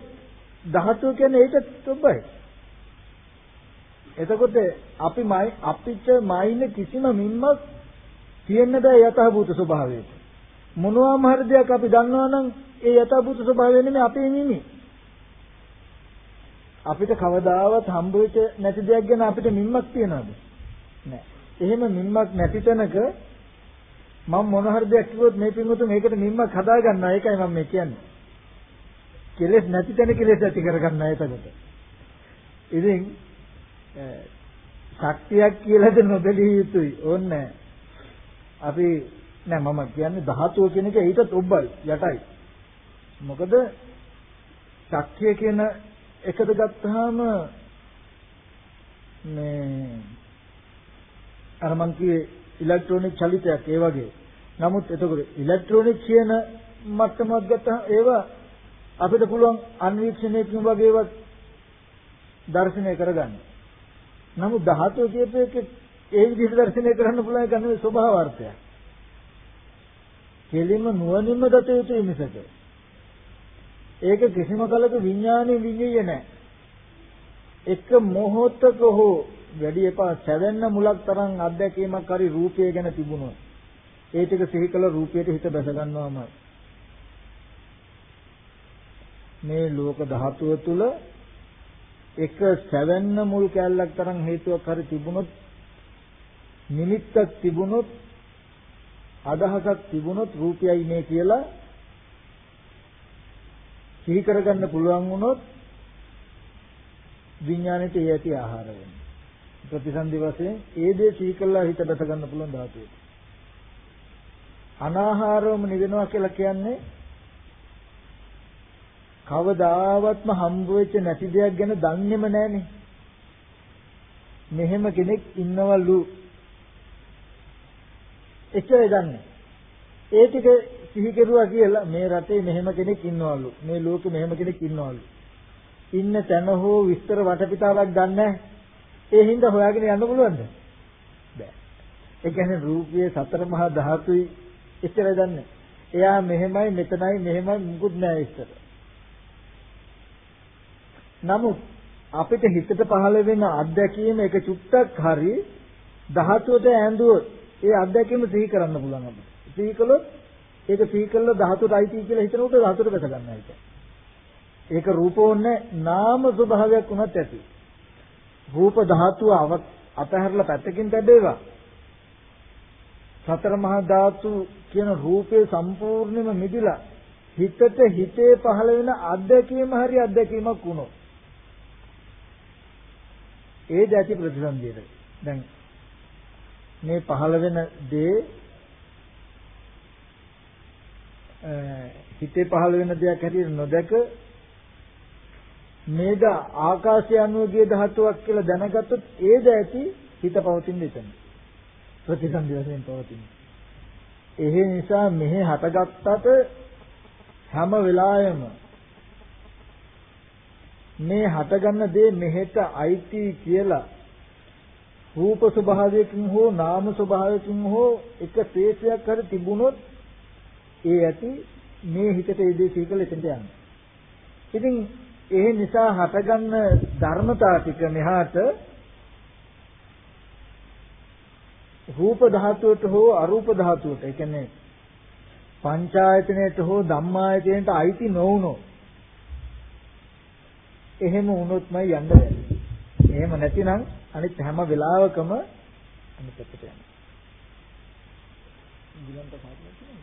ධාතුව කියන්නේ ඒකට ඔබයි. එතකොට අපි අපිට මයින් කිසිම මින්මක් තියෙන්න බෑ යථාභූත ස්වභාවයට. මොනවාම හරි දෙයක් අපි දන්නවා නම් ඒ යථාභූත ස්වභාවය නෙමෙයි අපේ මිමි. අපිට කවදාවත් හම්බ වෙච්ච නැති දෙයක් ගැන අපිට මින්මක් තියනවද? නැහැ. එහෙම මින්මක් නැති තැනක මම මොන හරි දෙයක් කිව්වොත් මේ පින්වතුන් මේකට මින්මක් හදා ගන්නවා. ඒකයි මම මේ කියන්නේ. කෙලෙස් නැති තැන කෙලෙස් ඇති කර ගන්න එතකොට. ඉතින් ශක්තියක් කියලාද නොබැලිය යුතුයි. ඕන්නේ අපි නෑ මම කියන්නේ ධාතුව කියන එක ඊටත් ඔබ්බයි යටයි. මොකද ශක්තිය කියන එකද ගත්තාම මේ අර මං කියේ ඉලෙක්ට්‍රොනික චලිතයක් ඒ වගේ. නමුත් එතකොට ඉලෙක්ට්‍රොනික කියන මට්ටමක් ගත්තාම ඒවා අපිට පුළුවන් අන්වීක්ෂණයකින් වගේ ඒවා දර්ශනය කරගන්න. නමුත් ධාතුව කියපු එක ඒ විදිහට දර්ශනය කරන්න පුළුවන් එක නෙවෙයි ස්වභාවාර්ථයක්. කෙලින්ම නුවණින්ම දත යුතුයි මිසක. ඒක කිසිම කලක විඥානෙ විඤ්ඤය නැහැ. එක මොහොතක හෝ වැඩි එපා සැවෙන්න මුලක් තරම් අත්දැකීමක් හරි රූපය ගැන තිබුණොත් ඒ ටික සිහි කළ රූපයට හිත බැස ගන්නවාමයි. මේ ලෝක ධාතුව තුල එක සැවෙන්න මුල් කැලලක් තරම් හේතුවක් හරි තිබුණොත් නිමිත්තක් තිබුණොත් අදහසක් තිබුණොත් රූපයයි මේ කියලා සිහි කරගන්න පුළුවන් වුණොත් විඥාණයට ඒ ඇති ආහාර වෙනවා. ප්‍රතිසන්දි වශයෙන් ඒ දේ සිහි කළා හිත බැස ගන්න පුළුවන් ධාතුව. අනාහාරවම නිවෙනවා කියලා කියන්නේ කවදාවත්ම හම්බ වෙච්ච නැති දෙයක් ගැන දන්නේම නැහනේ. මෙහෙම කෙනෙක් ඉන්නවලු. එච්චරයි දන්නේ. ඒ ටික සිහි කෙරුවා කියලා මේ රටේ මෙහෙම කෙනෙක් ඉන්නවලු. මේ ලෝකෙ මෙහෙම කෙනෙක් ඉන්නවලු. ඉන්න තැන හෝ විස්තර වටපිටාවක් දන්නේ ඒ හින්දා හොයාගෙන යන්න පුළුවන්ද? බෑ. ඒ කියන්නේ රූපයේ සතර මහා ධාතුයි එච්චරයි දන්නේ. එයා මෙහෙමයි මෙතනයි මෙහෙමයි මුකුත් නෑ ඉස්සර. නමුත් අපිට හිතට පහළ වෙන අත්දැකීම එක චුට්ටක් හරි ධාතුවට ඇඳුවොත් ඒ අත්දැකීම සිහි කරන්න පුළුවන් අපිට. සිහි කළොත් ඒක සිහි කළා ධාතුවට අයිති කියලා හිතනකොට ධාතුවට බැස ගන්නවා ඒක. ඒක රූපෝන්නේ නාම ස්වභාවයක් වුණත් ඇති. රූප ධාතුව අතහැරලා පැත්තකින් දැබේවා. සතර මහා ධාතු කියන රූපේ සම්පූර්ණයෙන්ම මිදිලා හිතට හිතේ පහළ වෙන අත්දැකීම හරි අත්දැකීමක් වුණොත් ඒ දැති ප්‍රතිසන්දියට. දැන් මේ පහළ වෙන දේ හිතේ පහළ වෙන දෙයක් හැටියට නොදක මේක ආකාශය අනුව ගිය ධාතුවක් කියලා දැනගත්තොත් ඒ දැති හිත පවතින එතන. ප්‍රතිසන්දි වශයෙන් පවතින. ඒ නිසා මෙහි හටගත්තට හැම වෙලාවෙම මේ හටගන්න දේ මෙහෙට අයිති කියලා රූප ස්වභාවයකින් හෝ නාම ස්වභාවයකින් හෝ එක තේසයක් හරි තිබුණොත් ඒ ඇති මේ හිතට ඒ දේ සීකල එතනට යනවා. ඉතින් ඒ නිසා හටගන්න ධර්මතා ටික මෙහාට රූප ධාතුවට හෝ අරූප ධාතුවට ඒ කියන්නේ පංචායතනයට හෝ ධම්මායතනයට අයිති නොවුනොත් එහෙම වුණොත්මයි යන්න බැහැ. එහෙම නැතිනම් අනිත් හැම වෙලාවකම අනිත් පැත්තට යනවා. ගිලන්ට කාටද කියන්නේ?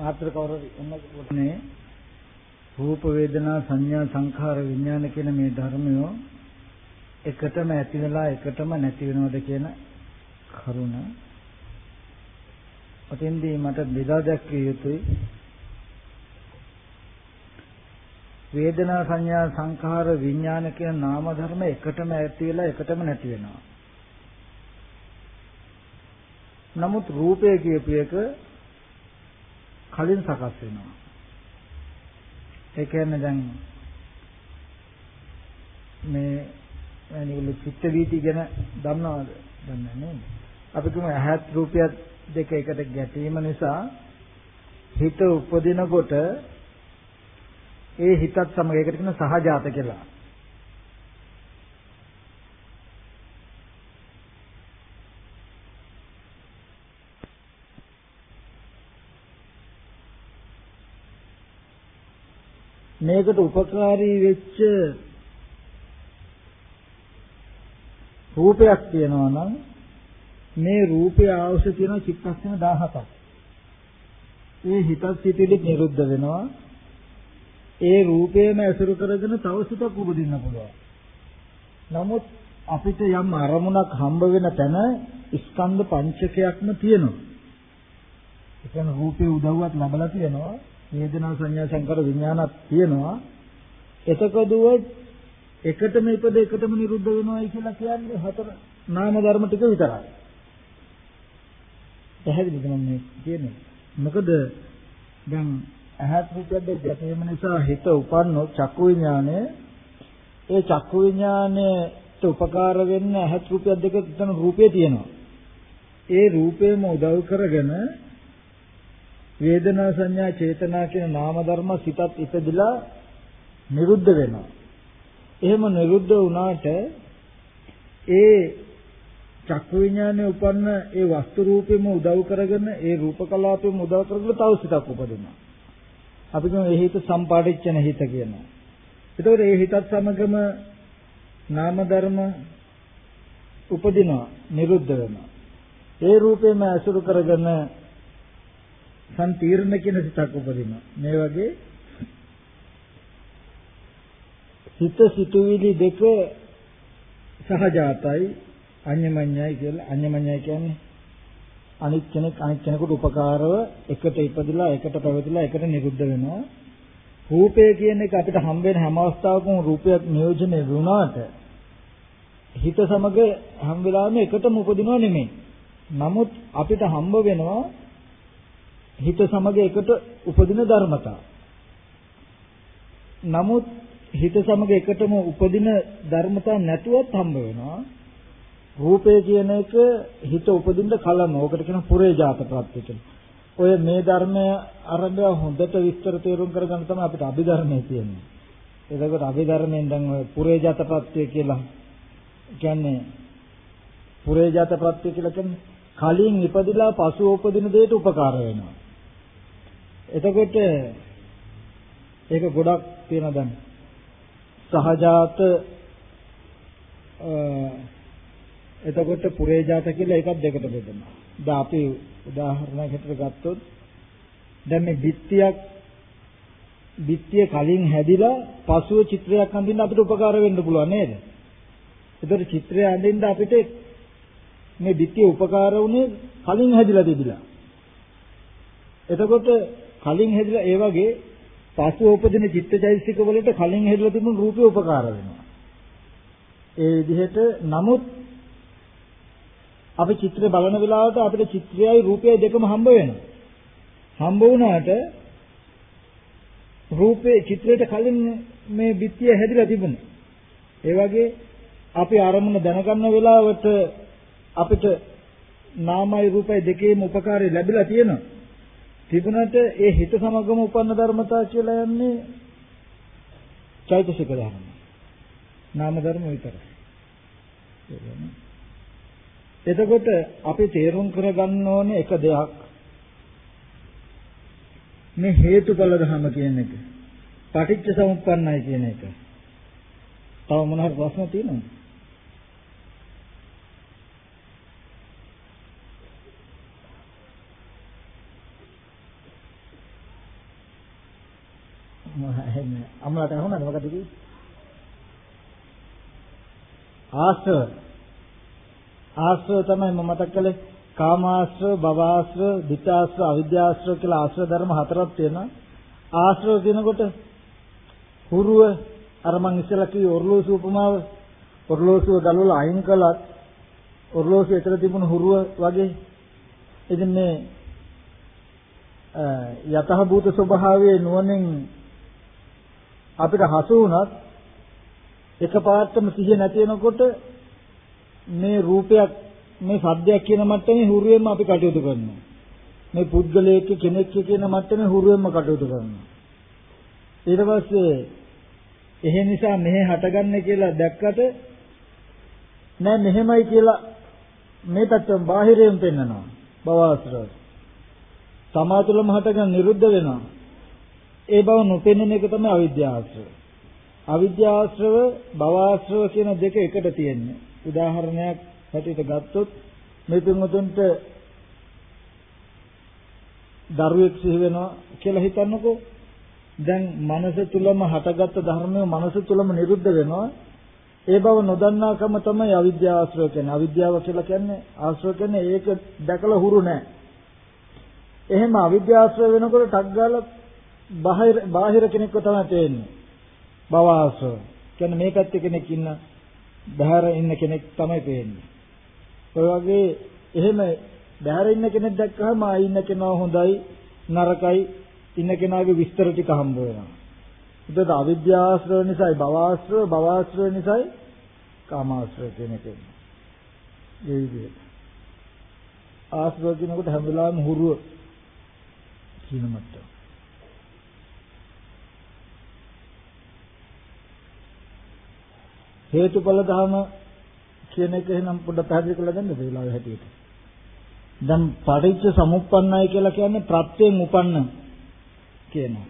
මාත්‍ර කවුරු එන්නකෝනේ රූප වේදනා සංඥා සංඛාර විඥාන කියන මේ ධර්මයෝ එකටම ඇති වෙලා එකටම නැති වෙනවද කියන කරුණ ඔතෙන්දී මට බෙදා දැක්විය යුතුයි වේදනා සංඥා සංඛාර විඥාන කියන නාම ධර්ම එකටම ඇති වෙලා එකටම නැති වෙනවා නමුත් රූපය කියපු එක කලින් සකස් වෙනවා ඒ කියන්නේ දැන් මේ මේගොල්ලෝ චිත්ත වීති ගැන දන්නවද? දන්නේ නේද? අපි තුමු ඇහත් රූපයත් දෙක එකට ගැටීම නිසා හිත උපදිනකොට ඒ හිතත් සමග ඒකට කියන සහජාත කියලා. මේකට උපකාරී වෙච්ච රූපයක් තියෙනවා නම් මේ රූපය අවශ්‍ය තියෙන චිත්තක්ෂණ 17ක්. ඒ හිතත් සිටිලි නිරුද්ධ වෙනවා. ඒ රූපයම ඇසුරු කරගෙන තව සිතක් උපදින්න පුළුවන්. නමුත් අපිට යම් අරමුණක් හම්බ වෙන තැන ස්කන්ධ පංචකයක්ම තියෙනවා. ඒ කියන්නේ රූපේ උදව්වක් ලැබලා තියෙනවා. වේදනා සංඥා සංකාර විඥානක් තියෙනවා. එතකොදුව එකටම ඉපද එකටම නිරුද්ධ වෙනවායි කියලා කියන්නේ හතර නාම ධර්ම ටික විතරයි. පැහැදිලිද මම කියන්නේ? මොකද දැන් ඇහත් රූපයක් දැකීම නිසා හිත උපන්නෝ චක්කු විඥානය ඒ චක්කු විඥානයට උපකාර වෙන්න ඇහත් රූපයක් දෙක තුන රූපේ තියෙනවා. ඒ රූපේම උදව් කරගෙන වේදනා සංඥා චේතනා කියන නාම ධර්ම සිතත් ඉපදිලා නිරුද්ධ වෙනවා. එහෙම නිරුද්ධ වුණාට ඒ චක්කු විඥානේ උපන්න ඒ වස්තු රූපෙම උදව් කරගෙන ඒ රූප කලාපෙම උදව් කරගෙන තව සිතක් උපදිනවා. අපි කියමු ඒ හිත සම්පාදිච්චන හිත කියනවා. එතකොට ඒ හිතත් සමගම නාම ධර්ම උපදිනවා, නිරුද්ධ වෙනවා. ඒ රූපෙම අසුරු කරගෙන සම්තීර්ණ කියන සිතක් උපදිනවා. මේ වගේ හිත සිතුවිලි දෙක සහජාතයි අඤ්ඤමඤ්ඤයි කියලා අඤ්ඤමඤ්ඤයි කියන්නේ අනිත් කෙනෙක් අනිත් කෙනෙකුට උපකාරව එකට ඉපදිලා එකට පැවතිලා එකට නිරුද්ධ වෙනවා රූපය කියන එක අපිට හම්බ වෙන හැම අවස්ථාවකම රූපයක් නියෝජනය වුණාට හිත සමග හැම වෙලාවෙම එකටම උපදිනව නෙමෙයි නමුත් අපිට හම්බ වෙනවා හිත සමග එකට උපදින ධර්මතා. නමුත් හිත සමග එකටම උපදින ධර්මතා නැතුවත් හම්බ වෙනවා. රූපය කියන එක හිත උපදින්න කලම. ඕකට කියන පුරේජාත ප්‍රත්‍ය කියලා. ඔය මේ ධර්මය අරඹය හොඳට විස්තර තේරුම් කරගන්න තමයි අපිට අභිධර්මයේ තියෙන්නේ. එතකොට අභිධර්මයෙන් දැන් ඔය පුරේජාත ප්‍රත්‍ය කියලා කියන්නේ පුරේජාත ප්‍රත්‍ය කියලා කියන්නේ කලින් ඉපදිලා පසු උපදින දෙයට උපකාර වෙනවා. එතකොට ඒක ගොඩක් තියෙන දැන් සහජාත එතකොට පුරේජාත කියලා එකක් දෙකට බෙදෙනවා. දැන් අපි උදාහරණයක් හිතට ගත්තොත් දැන් මේ බිත්තියක් බිත්තිය කලින් හැදිලා පසුව චිත්‍රයක් අඳින්න අපිට උපකාර වෙන්න පුළුවන් නේද? ඒතර චිත්‍රය අඳින්න අපිට මේ බිත්තිය උපකාර වුණේ කලින් හැදිලා තිබිලා. එතකොට කලින් හැදිලා ඒ වගේ පසු උපදින චිත්තචෛතසික වලට කලින් හැදිලා තිබුණු රූපේ උපකාර වෙනවා. ඒ විදිහට නමුත් අපි චිත්‍රය බලන වෙලාවට අපිට චිත්‍රයයි රූපයයි දෙකම හම්බ වෙනවා. හම්බ වුණාට රූපේ චිත්‍රයට කලින් මේ බිත්තිය හැදිලා තිබුණා. ඒ වගේ අපි අරමුණ දැනගන්න වෙලාවට අපිට නාමයි රූපයි දෙකේම උපකාරය ලැබිලා තියෙනවා. තිබුණට ඒ හිත සමගම උපන්න ධර්මතා කියලා යන්නේ චෛතසික ධර්ම. නාම ධර්ම විතරයි. එතකොට අපි තේරුම් කරගන්න ඕනේ එක දෙයක්. මේ හේතුඵල ධර්ම කියන එක. පටිච්ච සමුප්පන්නයි කියන එක. තව මොන හරි ප්‍රශ්න තියෙනවද? ඇහෙන්නේ. අම්මලාට අහුණාද මොකද කිව්වේ? ආශ්‍රව. ආශ්‍රව තමයි මම මතක් කළේ කාමාශ්‍රව, භවආශ්‍රව, ditthාශ්‍රව, අවිද්‍යාශ්‍රව කියලා ආශ්‍රව ධර්ම හතරක් තියෙනවා. ආශ්‍රව කියනකොට හුරුව අර මං ඉස්සෙල්ලා කිව්වේ ඔර්ලෝසුව උපමාව ඔර්ලෝසුව ගලවලා අයින් කළත් ඔර්ලෝසුව ඇතුළ තිබුණු හුරුව වගේ ඉතින් මේ යතහ භූත ස්වභාවයේ නුවණින් අපිට හසු වුණත් එකපාරටම සිහිය නැති වෙනකොට මේ රූපයක් මේ සද්දයක් කියන මට්ටමේ හුරුවෙන්ම අපි කටයුතු කරනවා. මේ පුද්ගලයෙක් කෙනෙක් කියන මට්ටමේ හුරුවෙන්ම කටයුතු කරනවා. ඊට පස්සේ එහෙ නිසා මෙහෙ හටගන්නේ කියලා දැක්කට නෑ මෙහෙමයි කියලා මේ පැත්තෙන් බාහිරයෙන් පෙන්නනවා. භවආශ්‍රව. සමාතුලම හටගන්න නිරුද්ධ වෙනවා. ඒ බව නොපෙනෙන එක තමයි අවිද්‍යාවශ්‍රව. අවිද්‍යාවශ්‍රව භවආශ්‍රව කියන දෙක එකට තියෙන්නේ. උදාහරණයක් හැටියට ගත්තොත් මේ තුන්තුන්ට දරුවෙක් සිහි වෙනවා කියලා හිතන්නකෝ. දැන් මනස තුලම හටගත්ත ධර්මය මනස තුලම නිරුද්ධ වෙනවා. ඒ බව නොදන්නාකම තමයි අවිද්‍යාව ආශ්‍රය කියන්නේ. අවිද්‍යාව කියලා කියන්නේ ආශ්‍රය කියන්නේ ඒක දැකලා හුරු නැහැ. එහෙම අවිද්‍යාශ්‍රය වෙනකොට ටක් ගාලා බාහිර බාහිර කෙනෙක්ව තමයි තේන්නේ. භව ආශ්‍රය. කියන්නේ මේ පැත්තේ කෙනෙක් ඉන්න බාහිර ඉන්න කෙනෙක් තමයි පේන්නේ. ඔය වගේ එහෙම බාහිර ඉන්න කෙනෙක් දැක්කහම ආ ඉන්න කෙනා හොඳයි නරකයි ඉන්න කෙනාගේ විස්තර ටික හම්බ වෙනවා. එතකොට අවිද්‍යාශ්‍රව නිසායි භවආශ්‍රව භවආශ්‍රව නිසායි කාමාශ්‍රව කියන එක. ඒ විදිහට. ආශ්‍රව කියනකොට හැම වෙලාවෙම හුරුව කියන මට්ටම. හේතුඵල ධම කියන එක එහෙනම් පොඩ්ඩක් පැහැදිලි කරලා දෙන්න වෙලාවෙ හැටියට. දැන් පටිච්ච සමුප්පන්නයි කියලා කියන්නේ ප්‍රත්‍යයෙන් උපන්න කියනවා.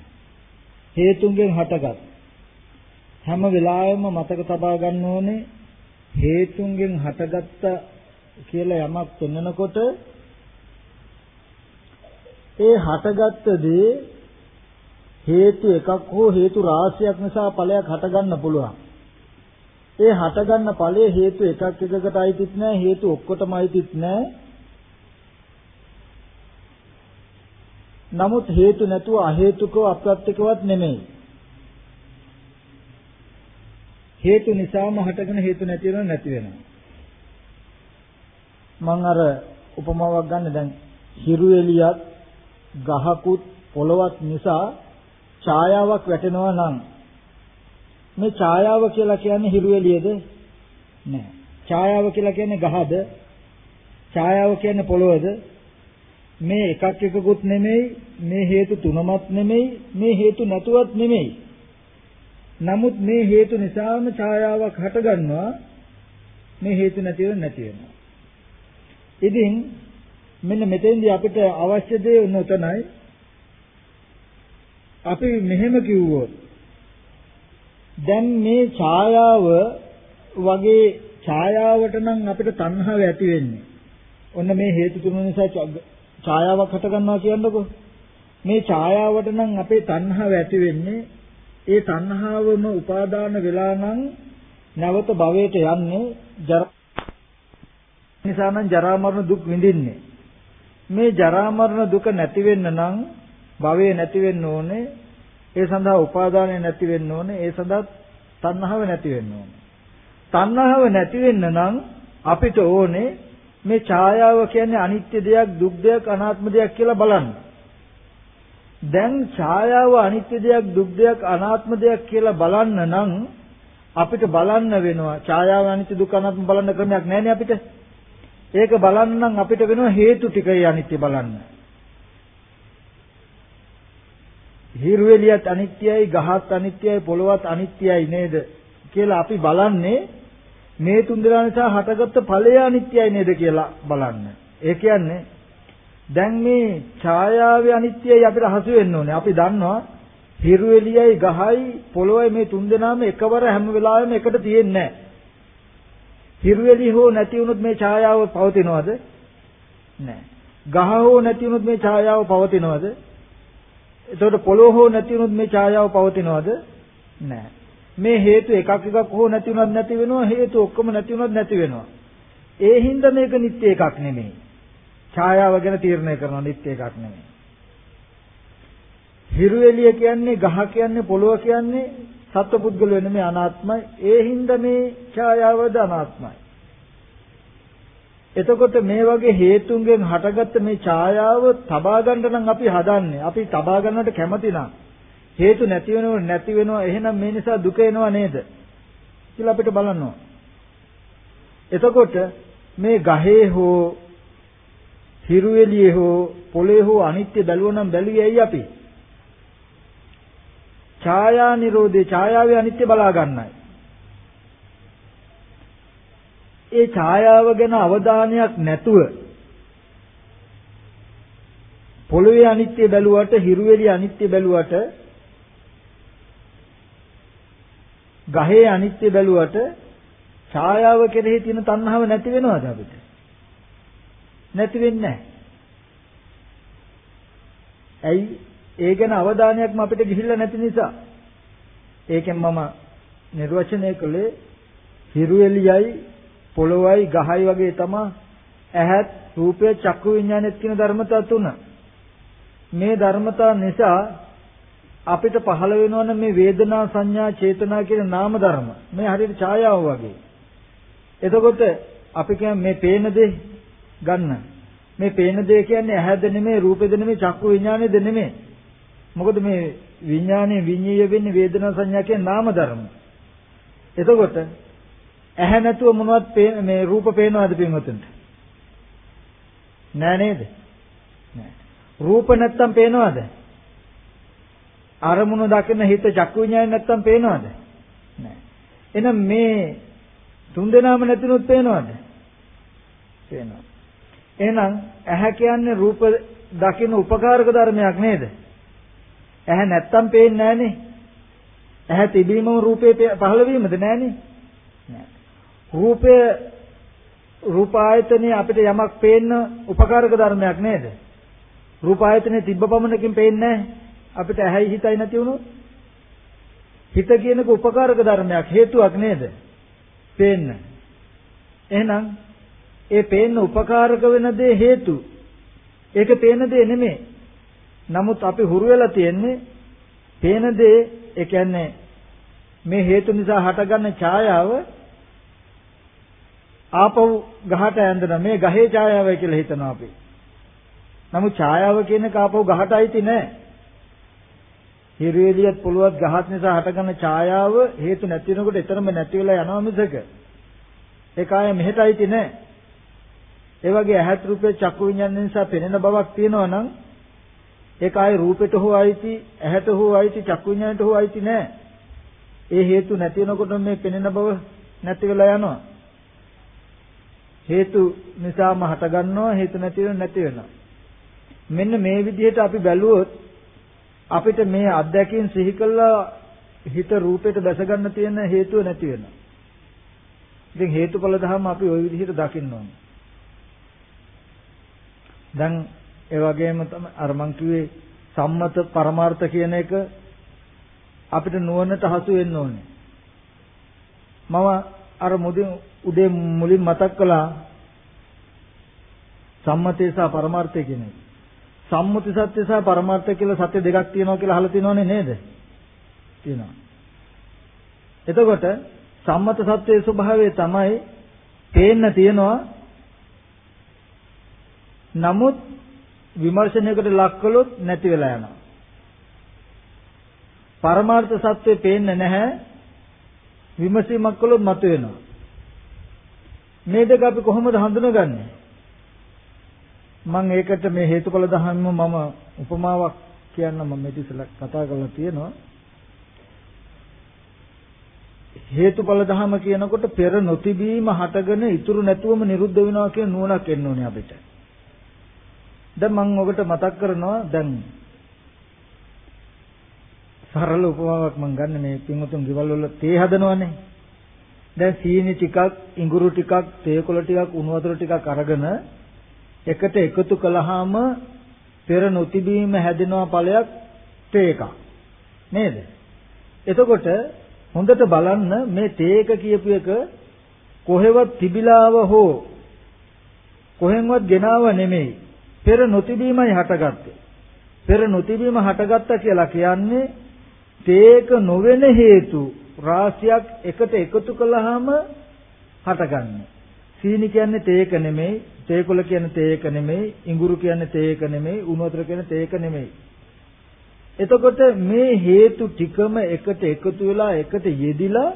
හේතුන්ගෙන් හටගත් හැම වෙලාවෙම මතක තබා ගන්න ඕනේ හේතුන්ගෙන් හටගත්ත කියලා යමක් පෙන්වනකොට ඒ හටගත්ත දේ හේතු එකක් හෝ හේතු රාශියක් නිසා ඵලයක් හටගන්න පුළුවන්. ඒ හටගන්න ඵලයේ හේතු එකක් එකකට අයිතිත් නැහැ හේතු ඔක්කොටම අයිතිත් නැහැ. නමුත් හේතු නැතුව අහේතුකව අප්‍රත්‍යකවත් නෙමෙයි. හේතු නිසාම හටගෙන හේතු නැති වෙනව නැති වෙනවා. මම අර උපමාවක් ගන්න දැන් හිරු එලියක් ගහකුත් පොළවත් නිසා ඡායාවක් වැටෙනවා නම් මේ ඡායාව කියලා කියන්නේ හිරු එළියද? නෑ. ඡායාව කියලා කියන්නේ ගහද? ඡායාව කියන්නේ පොළොවද? මේ එකක් එකකුත් නෙමෙයි මේ හේතු තුනමත් නෙමෙයි මේ හේතු නැතුවත් නෙමෙයි. නමුත් මේ හේතු නිසාම ඡායාවක් හටගන්නවා මේ හේතු නැතිව නැති වෙනවා. ඉතින් මෙන්න මෙතෙන්දී අපිට අවශ්‍ය දේ උනතනයි අපි මෙහෙම කිව්වොත් දැන් මේ ඡායාව වගේ ඡායාවට නම් අපිට තණ්හාව ඇති වෙන්නේ. ඔන්න මේ හේතු තුන නිසා ඡායාවක් හට ගන්නවා කියන්නකෝ. මේ ඡායාවට නම් අපේ තණ්හාව ඇති වෙන්නේ ඒ තණ්හාවම උපාදාන වෙලා නම් නැවත භවයට යන්නේ ජරා නිසා නම් ජරා මරණ දුක් විඳින්නේ. මේ ජරා මරණ දුක නැති වෙන්න නම් භවය නැති වෙන්න ඕනේ. ඒ සඳහා උපාදානය නැති වෙන්න ඕනේ. ඒ සඳහා තණ්හාව නැති වෙන්න ඕනේ. තණ්හාව නැති වෙන්න නම් අපිට ඕනේ මේ ඡායාව කියන්නේ අනිත්‍ය දෙයක්, දුක් දෙයක්, අනාත්ම දෙයක් කියලා බලන්න. දැන් ඡායාව අනිත්‍ය දෙයක්, දුක් දෙයක්, අනාත්ම දෙයක් කියලා බලන්න නම් අපිට බලන්න වෙනවා. ඡායාව අනිත්‍ය දුක් අනාත්ම බලන්න ක්‍රමයක් නැහැ අපිට. ඒක බලන්න නම් අපිට වෙනවා හේතු ටිකයි අනිත්‍ය බලන්න. හිරුවෙලියත් අනිත්‍යයි, ගහත් අනිත්‍යයි, පොළොවත් අනිත්‍යයි නේද කියලා අපි බලන්නේ මේ තුන් දෙනා නිසා හටගත්ත ඵලය අනිත්‍යයි නේද කියලා බලන්න. ඒ කියන්නේ දැන් මේ ඡායාවේ අනිත්‍යයි අපිට හසු වෙන්න ඕනේ. අපි දන්නවා හිරුවෙලියයි ගහයි පොළොවයි මේ තුන් දෙනාම එකවර හැම වෙලාවෙම එකට තියෙන්නේ නැහැ. හිරුවෙලි හෝ නැති වුණොත් මේ ඡායාව පවතිනවද? නැහැ. ගහ හෝ නැති වුණොත් මේ ඡායාව පවතිනවද? එතකොට පොළොව හෝ නැති වුණොත් මේ ඡායාව පවතිනවද? නැහැ. මේ හේතු එකක් එකක් හෝ නැති වුණත් නැති වෙනවා හේතු ඔක්කොම නැති වුණත් නැති වෙනවා. ඒ හින්දා මේක නිත්‍ය එකක් නෙමෙයි. ඡායාව ගැන තීරණය කරනවා නිත්‍ය එකක් නෙමෙයි. හිරු එළිය කියන්නේ ගහ කියන්නේ පොළොව කියන්නේ සත්පුද්ගල වෙන මේ අනාත්මයි. ඒ හින්දා මේ ඡායාවද අනාත්මයි. එතකොට මේ වගේ හේතුන්ගෙන් හටගත්ත මේ ඡායාව තබා ගන්න නම් අපි හදන්නේ. අපි තබා ගන්නට කැමති නම් හේතු නැති වෙනව නැති වෙනවා එහෙනම් මේ නිසා දුක එනව නේද? කියලා අපිට බලන්න එතකොට මේ ගහේ හෝ හිරු එළියේ හෝ පොළේ හෝ අනිත්‍ය බැලුවා නම් බැලුවේ ඇයි අපි? ඡායා නිරෝධේ ඡායාවේ අනිත්‍ය බලා ගන්නයි. ඒ ඡායාව ගැන අවධානයක් නැතුව පොළවේ අනිත්‍ය බැලුවට හිරුවෙලි අනිත්‍ය බැලුවට ගහේ අනිත්‍ය බැලුවට ඡායාව කෙරෙහි තියෙන තණ්හාව නැති වෙනවද අපිට? නැති වෙන්නේ නැහැ. ඇයි? ඒ ගැන අවධානයක්ම අපිට ගිහිල්ලා නැති නිසා. ඒකෙන් මම නිර්වචනය කළේ හිරු එළියයි පොළොවයි ගහයි වගේ තමයි ඇහත් රූපය චක්කු විඥානෙත් කියන ධර්මතා තුන. මේ ධර්මතා නිසා අපිට පහළ වෙනවනේ මේ වේදනා සංඥා චේතනා කියන නාම ධර්ම. මේ හරියට ඡායාව වගේ. එතකොට අපි කියන්නේ මේ පේන දේ ගන්න. මේ පේන දේ කියන්නේ ඇහැද නෙමෙයි රූපෙද නෙමෙයි චක්කු විඥානේද නෙමෙයි. මොකද මේ විඥානේ විඤ්ඤාය වෙන්නේ වේදනා සංඥා කියන නාම ධර්ම. එතකොට ඇහැ නැතුව මොනවද මේ රූප පේනවද පින්වතුන්ට? නෑ නේද? නෑ. රූප නැත්තම් පේනවද? අරමුණු දකින හිත චක්කු විඤ්ඤාණය නැත්තම් පේනවද? නෑ. එහෙනම් මේ තුන් දෙනාම නැතිනොත් පේනවද? පේනවා. එහෙනම් ඇහැ කියන්නේ රූප දකින උපකාරක ධර්මයක් නේද? ඇහැ නැත්තම් පේන්නේ නෑනේ. ඇහැ තිබීමම රූපේ පහළ වීමද නෑනේ. නෑ. රූපය රූප ආයතනේ අපිට යමක් පේන්න උපකාරක ධර්මයක් නේද? රූප ආයතනේ තිබ්බ පමණකින් පේන්නේ අපිට ඇහැයි හිතයි නැති වුණොත් හිත කියනක උපකාරක ධර්මයක් හේතුවක් නේද? පේන්න. එහෙනම් ඒ පේන්න උපකාරක වෙන දේ හේතු. ඒක පේන දේ නෙමෙයි. නමුත් අපි හුරු වෙලා තියෙන්නේ පේන දේ ඒ කියන්නේ මේ හේතු නිසා හටගන්න ඡායාව ආපහු ගහට ඇඳන මේ ගහේ ඡායාවයි කියලා හිතනවා අපි. නමුත් ඡායාව කියන එක ආපහු ගහට අයිති නෑ. හිරුවෙලියත් පොළොවත් ගහත් නිසා හටගන්න ඡායාව හේතු නැති වෙනකොට එතරම් නැති වෙලා යනවා මිසක ඒක ආයේ මෙහෙට අයිති නෑ. ඒ වගේ ඇහත් රූපේ චක්කු විඤ්ඤාණ නිසා පෙනෙන බවක් තියෙනවා නම් ඒක ආයේ රූපෙට හෝ අයිති ඇහැට හෝ අයිති චක්කු විඤ්ඤාණයට හෝ අයිති නෑ. ඒ හේතු නැති වෙනකොට මේ පෙනෙන බව නැති වෙලා යනවා. හේතු නිසාම හටගන්නවා හේතු නැති වෙන නැති වෙනවා. මෙන්න මේ විදිහට අපි බැලුවොත් අපිට මේ අත්දැකීම් සිහි කළා හිත රූපයට දැස ගන්න තියෙන හේතුව නැති වෙනවා. ඉතින් හේතුඵල ධර්ම අපි ওই විදිහට දකින්න ඕනේ. දැන් ඒ වගේම තමයි අර මං කිව්වේ සම්මත පරමාර්ථ කියන එක අපිට නුවණට හසු වෙන්න ඕනේ. මම අර මුදින් උදේ මුලින් මතක් කළා සම්මතය සහ පරමාර්ථය කියන එක. සම්මුති සත්‍ය සහ පරමාර්ථය කියලා සත්‍ය දෙකක් තියෙනවා කියලා අහලා තියෙනවනේ නේද? තියෙනවා. එතකොට සම්මත සත්‍යයේ ස්වභාවය තමයි පේන්න තියනවා නමුත් විමර්ශනයකට ලක් කළොත් නැති වෙලා යනවා. පරමාර්ථ සත්‍ය පේන්නේ නැහැ විමසීමක් කළොත් මතුවෙනවා. මේ දෙක අපි කොහොමද හඳුනගන්නේ? මම ඒකට මේ හේතුඵල ධර්ම මම උපමාවක් කියන්න මම මේ ඉතිසලා කතා කරලා තියෙනවා. හේතුඵල ධර්ම කියනකොට පෙර නොතිබීම හටගෙන ඉතුරු නැතුවම නිරුද්ධ වෙනවා කියන නුවණක් එන්න ඕනේ අපිට. දැන් මම ඔබට මතක් කරනවා දැන් සරල උපමාවක් මම ගන්න මේ පින්වතුන් ගෙවල් වල තේ හදනවනේ. දැන් සීනි ටිකක්, ඉඟුරු ටිකක්, තේකොළ ටිකක්, උණු වතුර ටිකක් අරගෙන එකට එකතු කළාම පෙර නොතිබීම හැදෙනවා ඵලයක් තේ එකක්. නේද? එතකොට හොඳට බලන්න මේ තේ එක කියපු එක කොහෙවත් තිබිලාව හෝ කොහෙන්වත් ගෙනාව නෙමෙයි. පෙර නොතිබීමයි හටගත්තේ. පෙර නොතිබීම හටගත්තා කියලා කියන්නේ තේක නොවන හේතු රාශියක් එකට එකතු කළාම හටගන්නේ. සීනි කියන්නේ තේක නෙමෙයි, තේකොළ කියන්නේ තේක නෙමෙයි, ඉඟුරු කියන්නේ තේක නෙමෙයි, උණු වතුර කියන්නේ තේක නෙමෙයි. එතකොට මේ හේතු ටිකම එකට එකතු වෙලා එකට යෙදිලා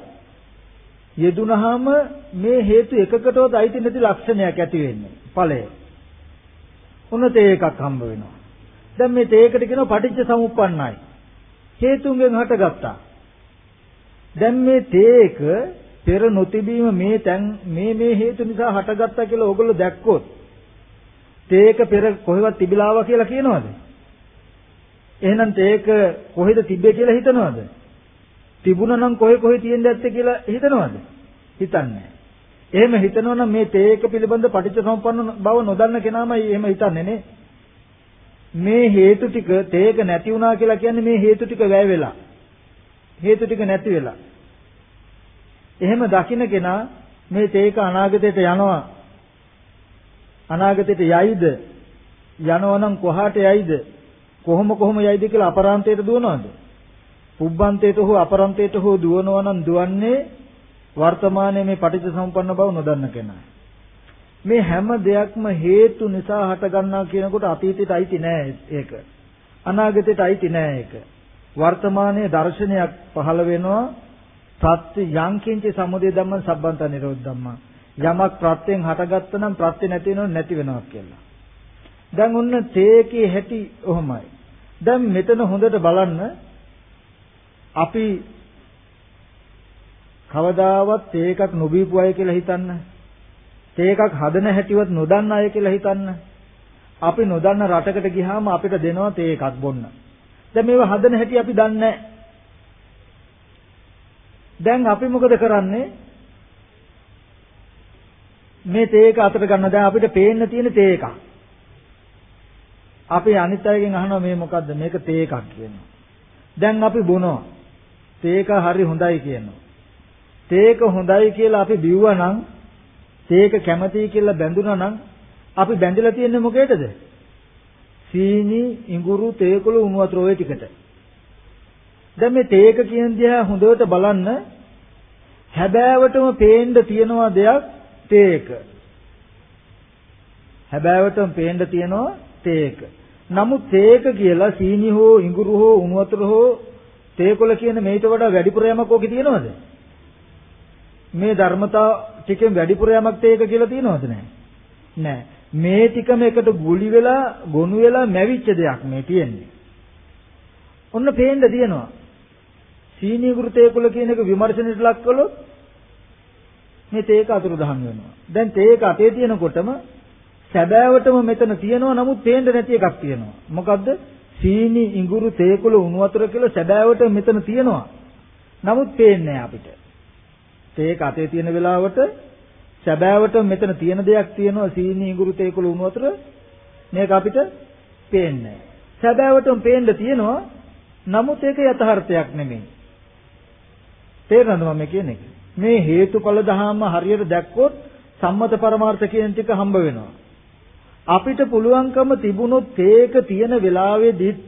යෙදුනහම මේ හේතු එකකටවත් අයිති නැති ලක්ෂණයක් ඇති වෙන්නේ. ඵලය. උන තේ එකක් හම්බ වෙනවා. දැන් මේ තේකට කියනවා පටිච්ච සමුප්පන්නයි. හේතුන්ගෙන් හටගත්තා. දැන් මේ තේක පෙර නොතිබීම මේ තැන් මේ මේ හේතු නිසා හටගත්තා කියලා ඕගොල්ලෝ දැක්කොත් තේක පෙර කොහෙවත් තිබිලාවා කියලා කියනවද? එහෙනම් තේක කොහෙද තිබ්බේ කියලා හිතනවද? තිබුණා නම් කොහේ කොහේ තියෙන්න ඇත්තේ කියලා හිතනවද? හිතන්නේ එහෙම හිතනවා නම් මේ තේක පිළිබඳ පටිච්චසමුප්පන්න බව නොදන්න කෙනාමයි එහෙම හිතන්නේ නේ. මේ හේතු ටික තේක නැති වුණා කියලා කියන්නේ මේ හේතු ටික වැය වෙලා. හේතු ටික නැති වෙලා. එහෙම දකින්න කෙනා මේ තේක අනාගතයට යනවා. අනාගතයට යයිද? යනවා නම් කොහාට යයිද? කොහොම කොහොම යයිද කියලා අපරාන්තයට දුවනවද? පුබ්බන්තයට හෝ අපරන්තයට හෝ දුවනවා නම් දුවන්නේ වර්තමානයේ මේ පටිච්චසමුප්පන්න බව නොදන්න කෙනා. මේ හැම දෙයක්ම හේතු නිසා හටගන්නා කියනකොට අතීතයට අයිති නෑ ඒක. අනාගතයට අයිති නෑ ඒක. වර්තමානයේ දර්ශනයක් පහළ වෙනවා ප්‍රත්‍ය යංකින්ච සමුදය ධම්ම සම්බන්ත නිරෝධ ධම්ම. යමක් ප්‍රත්‍යයෙන් හටගත්ත නම් ප්‍රත්‍ය නැති වෙනව නැති වෙනවා කියලා. දැන් ඔන්න තේකේ හැටි ඔහොමයි. දැන් මෙතන හොඳට බලන්න අපි කවදාවත් තේකක් නොබීපු අය කියලා හිතන්න. තේකක් හදන හැටිවත් නොදන්න අය කියලා හිතන්න. අපි නොදන්න රටකට ගියාම අපිට දෙනවා තේකක් බොන්න. දැන් මේව හදන හැටි අපි දන්නේ දැන් අපි මොකද කරන්නේ? මේ තේක අතට ගන්න දැන් අපිට පේන්න තියෙන තේකක්. අපි අනිත් අයගෙන් අහනවා මේ මොකද්ද මේක තේකක් කියනවා. දැන් අපි බොනවා. තේක හරි හොඳයි කියනවා. තේක හොඳයි කියලා අපි බිව්වා නම් තේක කැමතියි කියලා බැඳුනා නම් අපි බැඳලා තියෙන්නේ මොකේද? සීනි, ඉඟුරු, තේකොළ, උණු වතුර ඔය ටිකට. දැන් මේ තේක කියන දිහා හොඳට බලන්න හැබෑවටම පේන්න තියනවා දෙයක් තේක. හැබෑවටම පේන්න තියනවා තේක. නමුත් තේක කියලා සීනි හෝ ඉඟුරු හෝ උණු වතුර හෝ තේකොළ කියන මේට වඩා වැඩිපුර යමක් ඕකේ තියනවද? මේ ධර්මතා ටිකෙන් වැඩිපුර යමක් තේක කියලා තියනවද නැහැ? නැහැ. මේ ටිකම එකට ගුලි වෙලා ගොනු වෙලා මැවිච්ච දෙයක් මේ තියෙන්නේ. ඔන්න පේන්න තියෙනවා. සීනී ගෘතේ කුල කියන එක විමර්ශනයට ලක් කළොත් මේ තේක අතුරුදහන් වෙනවා. දැන් තේක අතේ තියෙනකොටම සැබෑවටම මෙතන තියෙනවා නමුත් පේන්න නැති එකක් තියෙනවා. මොකද්ද? සීනි ඉඟුරු තේකුල උණු වතුර කියලා සැබෑවට මෙතන තියෙනවා. නමුත් පේන්නේ අපිට. තේක අතේ තියෙන වෙලාවට සැබෑවට මෙතන තියෙන දෙයක් තියෙනවා සීනි ඉඟුරු තේකුළු උණු වතුර මේක අපිට පේන්නේ සැබෑවටම පේන්න තියෙනවා නමුත් ඒක යථාර්ථයක් නෙමෙයි. තේරෙනවද මම කියන්නේ මේ හේතුඵල ධහම හරියට දැක්කොත් සම්මත පරමාර්ථ කියන ටික හම්බ වෙනවා. අපිට පුළුවන්කම තිබුණොත් තේක තියෙන වෙලාවේදීත්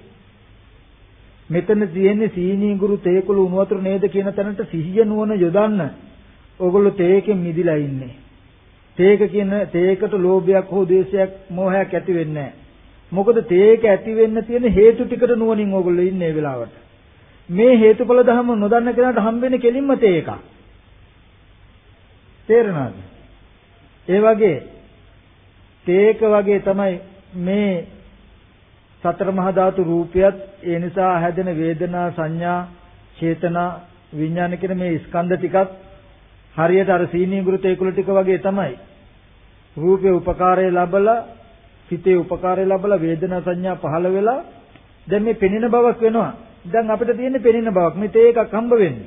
මෙතන තියෙන්නේ සීනි ඉඟුරු තේකුළු උණු වතුර නේද කියන තැනට සිහිය නුවණ යොදන්න ඕගොල්ලෝ තේකෙන් මිදිලා ඉන්නේ තේක කියන තේකට ලෝභයක් හෝ ද්වේෂයක් මෝහයක් ඇති වෙන්නේ මොකද තේක ඇති වෙන්න තියෙන හේතු ටිකට නුවණින් ඕගොල්ලෝ ඉන්නේ මේ වෙලාවට. මේ හේතුඵල ධර්ම නොදන්න කෙනාට හම්බෙන්නේ කෙලින්ම තේක. තේරෙනවද? ඒ වගේ තේක වගේ තමයි මේ සතර මහා ධාතු රූපයත් ඒ නිසා හැදෙන වේදනා සංඥා චේතනා විඥාන කියන මේ ස්කන්ධ ටිකත් හරියට අර සීනීගෘත ඒකුල ටික වගේ තමයි. රූපේ උපකාරය ලැබලා සිතේ උපකාරය ලැබලා වේදනා සංඥා පහළ වෙලා දැන් මේ පෙනෙන බවක් වෙනවා. දැන් අපිට තියෙන්නේ පෙනෙන බවක්. මේ තේ එකක් හම්බ වෙන්නේ.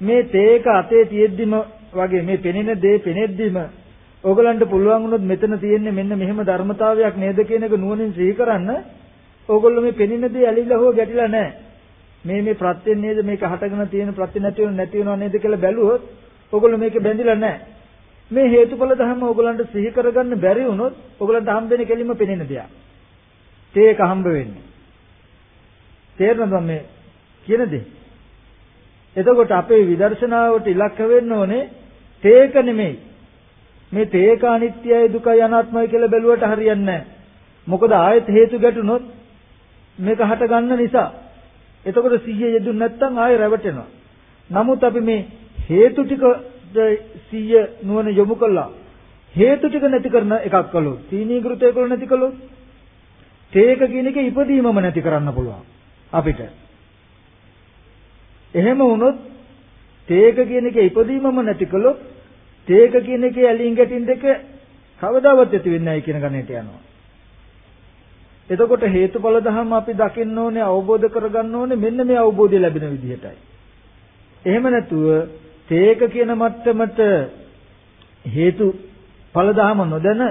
මේ තේ එක අතේ තියෙද්දිම වගේ මේ පෙනෙන දේ පෙනෙද්දිම ඕගලන්ට පුළුවන් වුණොත් මෙතන තියෙන්නේ මෙන්න මෙහෙම ධර්මතාවයක් නේද කියන එක නුවණින් සිහි කරන්න ඕගොල්ලෝ මේ පෙනෙන දේ ඇලිලා හෝ ගැටිලා නැහැ. මේ මේ ප්‍රත්‍යයෙන් නේද මේක හටගෙන තියෙන ප්‍රත්‍ය නැති වෙන නැති වෙනව නේද කියලා බැලුවොත් ඕගොල්ලෝ මේක බැඳිලා නැහැ. මේ හේතුඵල ධර්ම ඕගොල්ලන්ට සිහි කරගන්න බැරි වුණොත් ඕගොල්ලන්ට හම්බෙන්නේ කෙලින්ම පෙනෙන දෙයක්. තේක හම්බ වෙන්නේ. තේරෙනවද මේ කියන දේ? එතකොට අපේ විදර්ශනාවට ඉලක්ක වෙන්න ඕනේ තේක නෙමෙයි. මේ තේක අනිත්‍යයි දුකයි අනාත්මයි කියලා බැලුවට හරියන්නේ නැහැ. මොකද ආයෙත් හේතු ගැටුනොත් මේක හට ගන්න නිසා. එතකොට සිහිය යෙදුන් නැත්නම් ආයෙ රැවටෙනවා. නමුත් අපි මේ හේතු ටික සිය නුවණ යොමු කළා. හේතු ටික නැති කරන එකක් කළොත් සීනීකృతය කළ නැති කළොත් තේක කියන එක ඉපදීමම නැති කරන්න පුළුවන් අපිට. එහෙම වුණොත් තේක කියන එක ඉපදීමම නැති කළොත් තේක කියන එකේ ඇලින් ගැටින් දෙක කවදාවත් ඇති වෙන්නේ නැහැ කියන ගණයට යනවා. එතකොට හේතුඵල ධර්ම අපි දකින්න ඕනේ අවබෝධ කරගන්න ඕනේ මෙන්න මේ අවබෝධය ලැබෙන විදිහටයි. එහෙම නැතුව තේක කියන මට්ටමට හේතු ඵල දහම නොදැන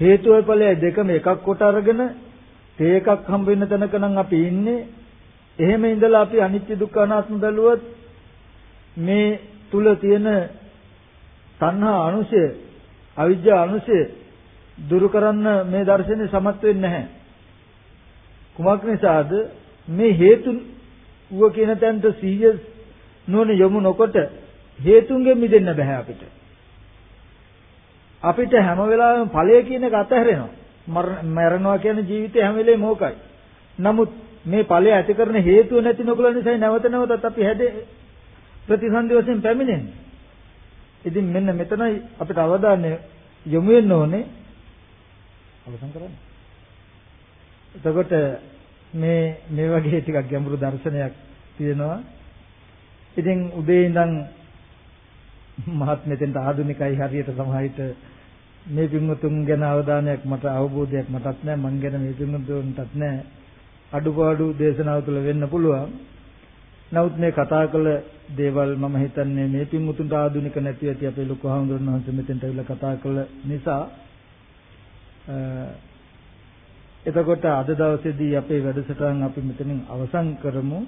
හේතුව ඵලය දෙකම එකක් කොට අරගෙන තේකක් හම්බ වෙන තැනක නම් අපි ඉන්නේ එහෙම ඉඳලා අපි අනිත්‍ය දුක්ඛ අනාත්ම බැලුවොත් මේ තුල තියෙන තණ්හා අනුසය අවිජ්ජා අනුසය දුරු කරන්න මේ දර්ශනේ සමත් වෙන්නේ නැහැ. කුමක් නිසාද මේ හේතු ඌව කියන තැනට සිහිය නොන යොමු නොකොට හේතුන්ගෙන් මිදෙන්න බෑ අපිට. අපිට හැම වෙලාවෙම ඵලය කියන එක අතහැරෙනවා. මරණවා කියන ජීවිතය හැම වෙලේම ඕකයි. නමුත් මේ ඵලය ඇති කරන හේතුව නැති නොකල නිසා නැවත නැවතත් අපි හැදේ ප්‍රතිසන්දි වශයෙන් පැමිණෙන්නේ. ඉතින් මෙන්න මෙතනයි අපිට අවධානය යොමු වෙන්න ඕනේ. අවසන් කරන්න. එතකොට මේ මේ වගේ ටිකක් ගැඹුරු දර්ශනයක් තියෙනවා. ඉතින් උදේ ඉඳන් මහත් මෙතෙන්ට ආදුනිකයි හරියට සමහරිට මේ පින්වතුන් ගැන අවධානයක් මට අවබෝධයක් මටත් නැහැ. මං ගැන මේ පින්වතුන්ටත් නැහැ. අඩුපාඩු දේශනාව තුළ වෙන්න පුළුවන්. නමුත් මේ කතා කළ දේවල් මම හිතන්නේ මේ පින්වතුන්ට ආදුනික නැති ඇති අපේ ලොකු හාමුදුරන් වහන්සේ මෙතෙන්ට ඇවිල්ලා කතා කළ නිසා එතකොට අද දවසේදී අපේ වැඩසටහන අපි මෙතනින් අවසන් කරමු.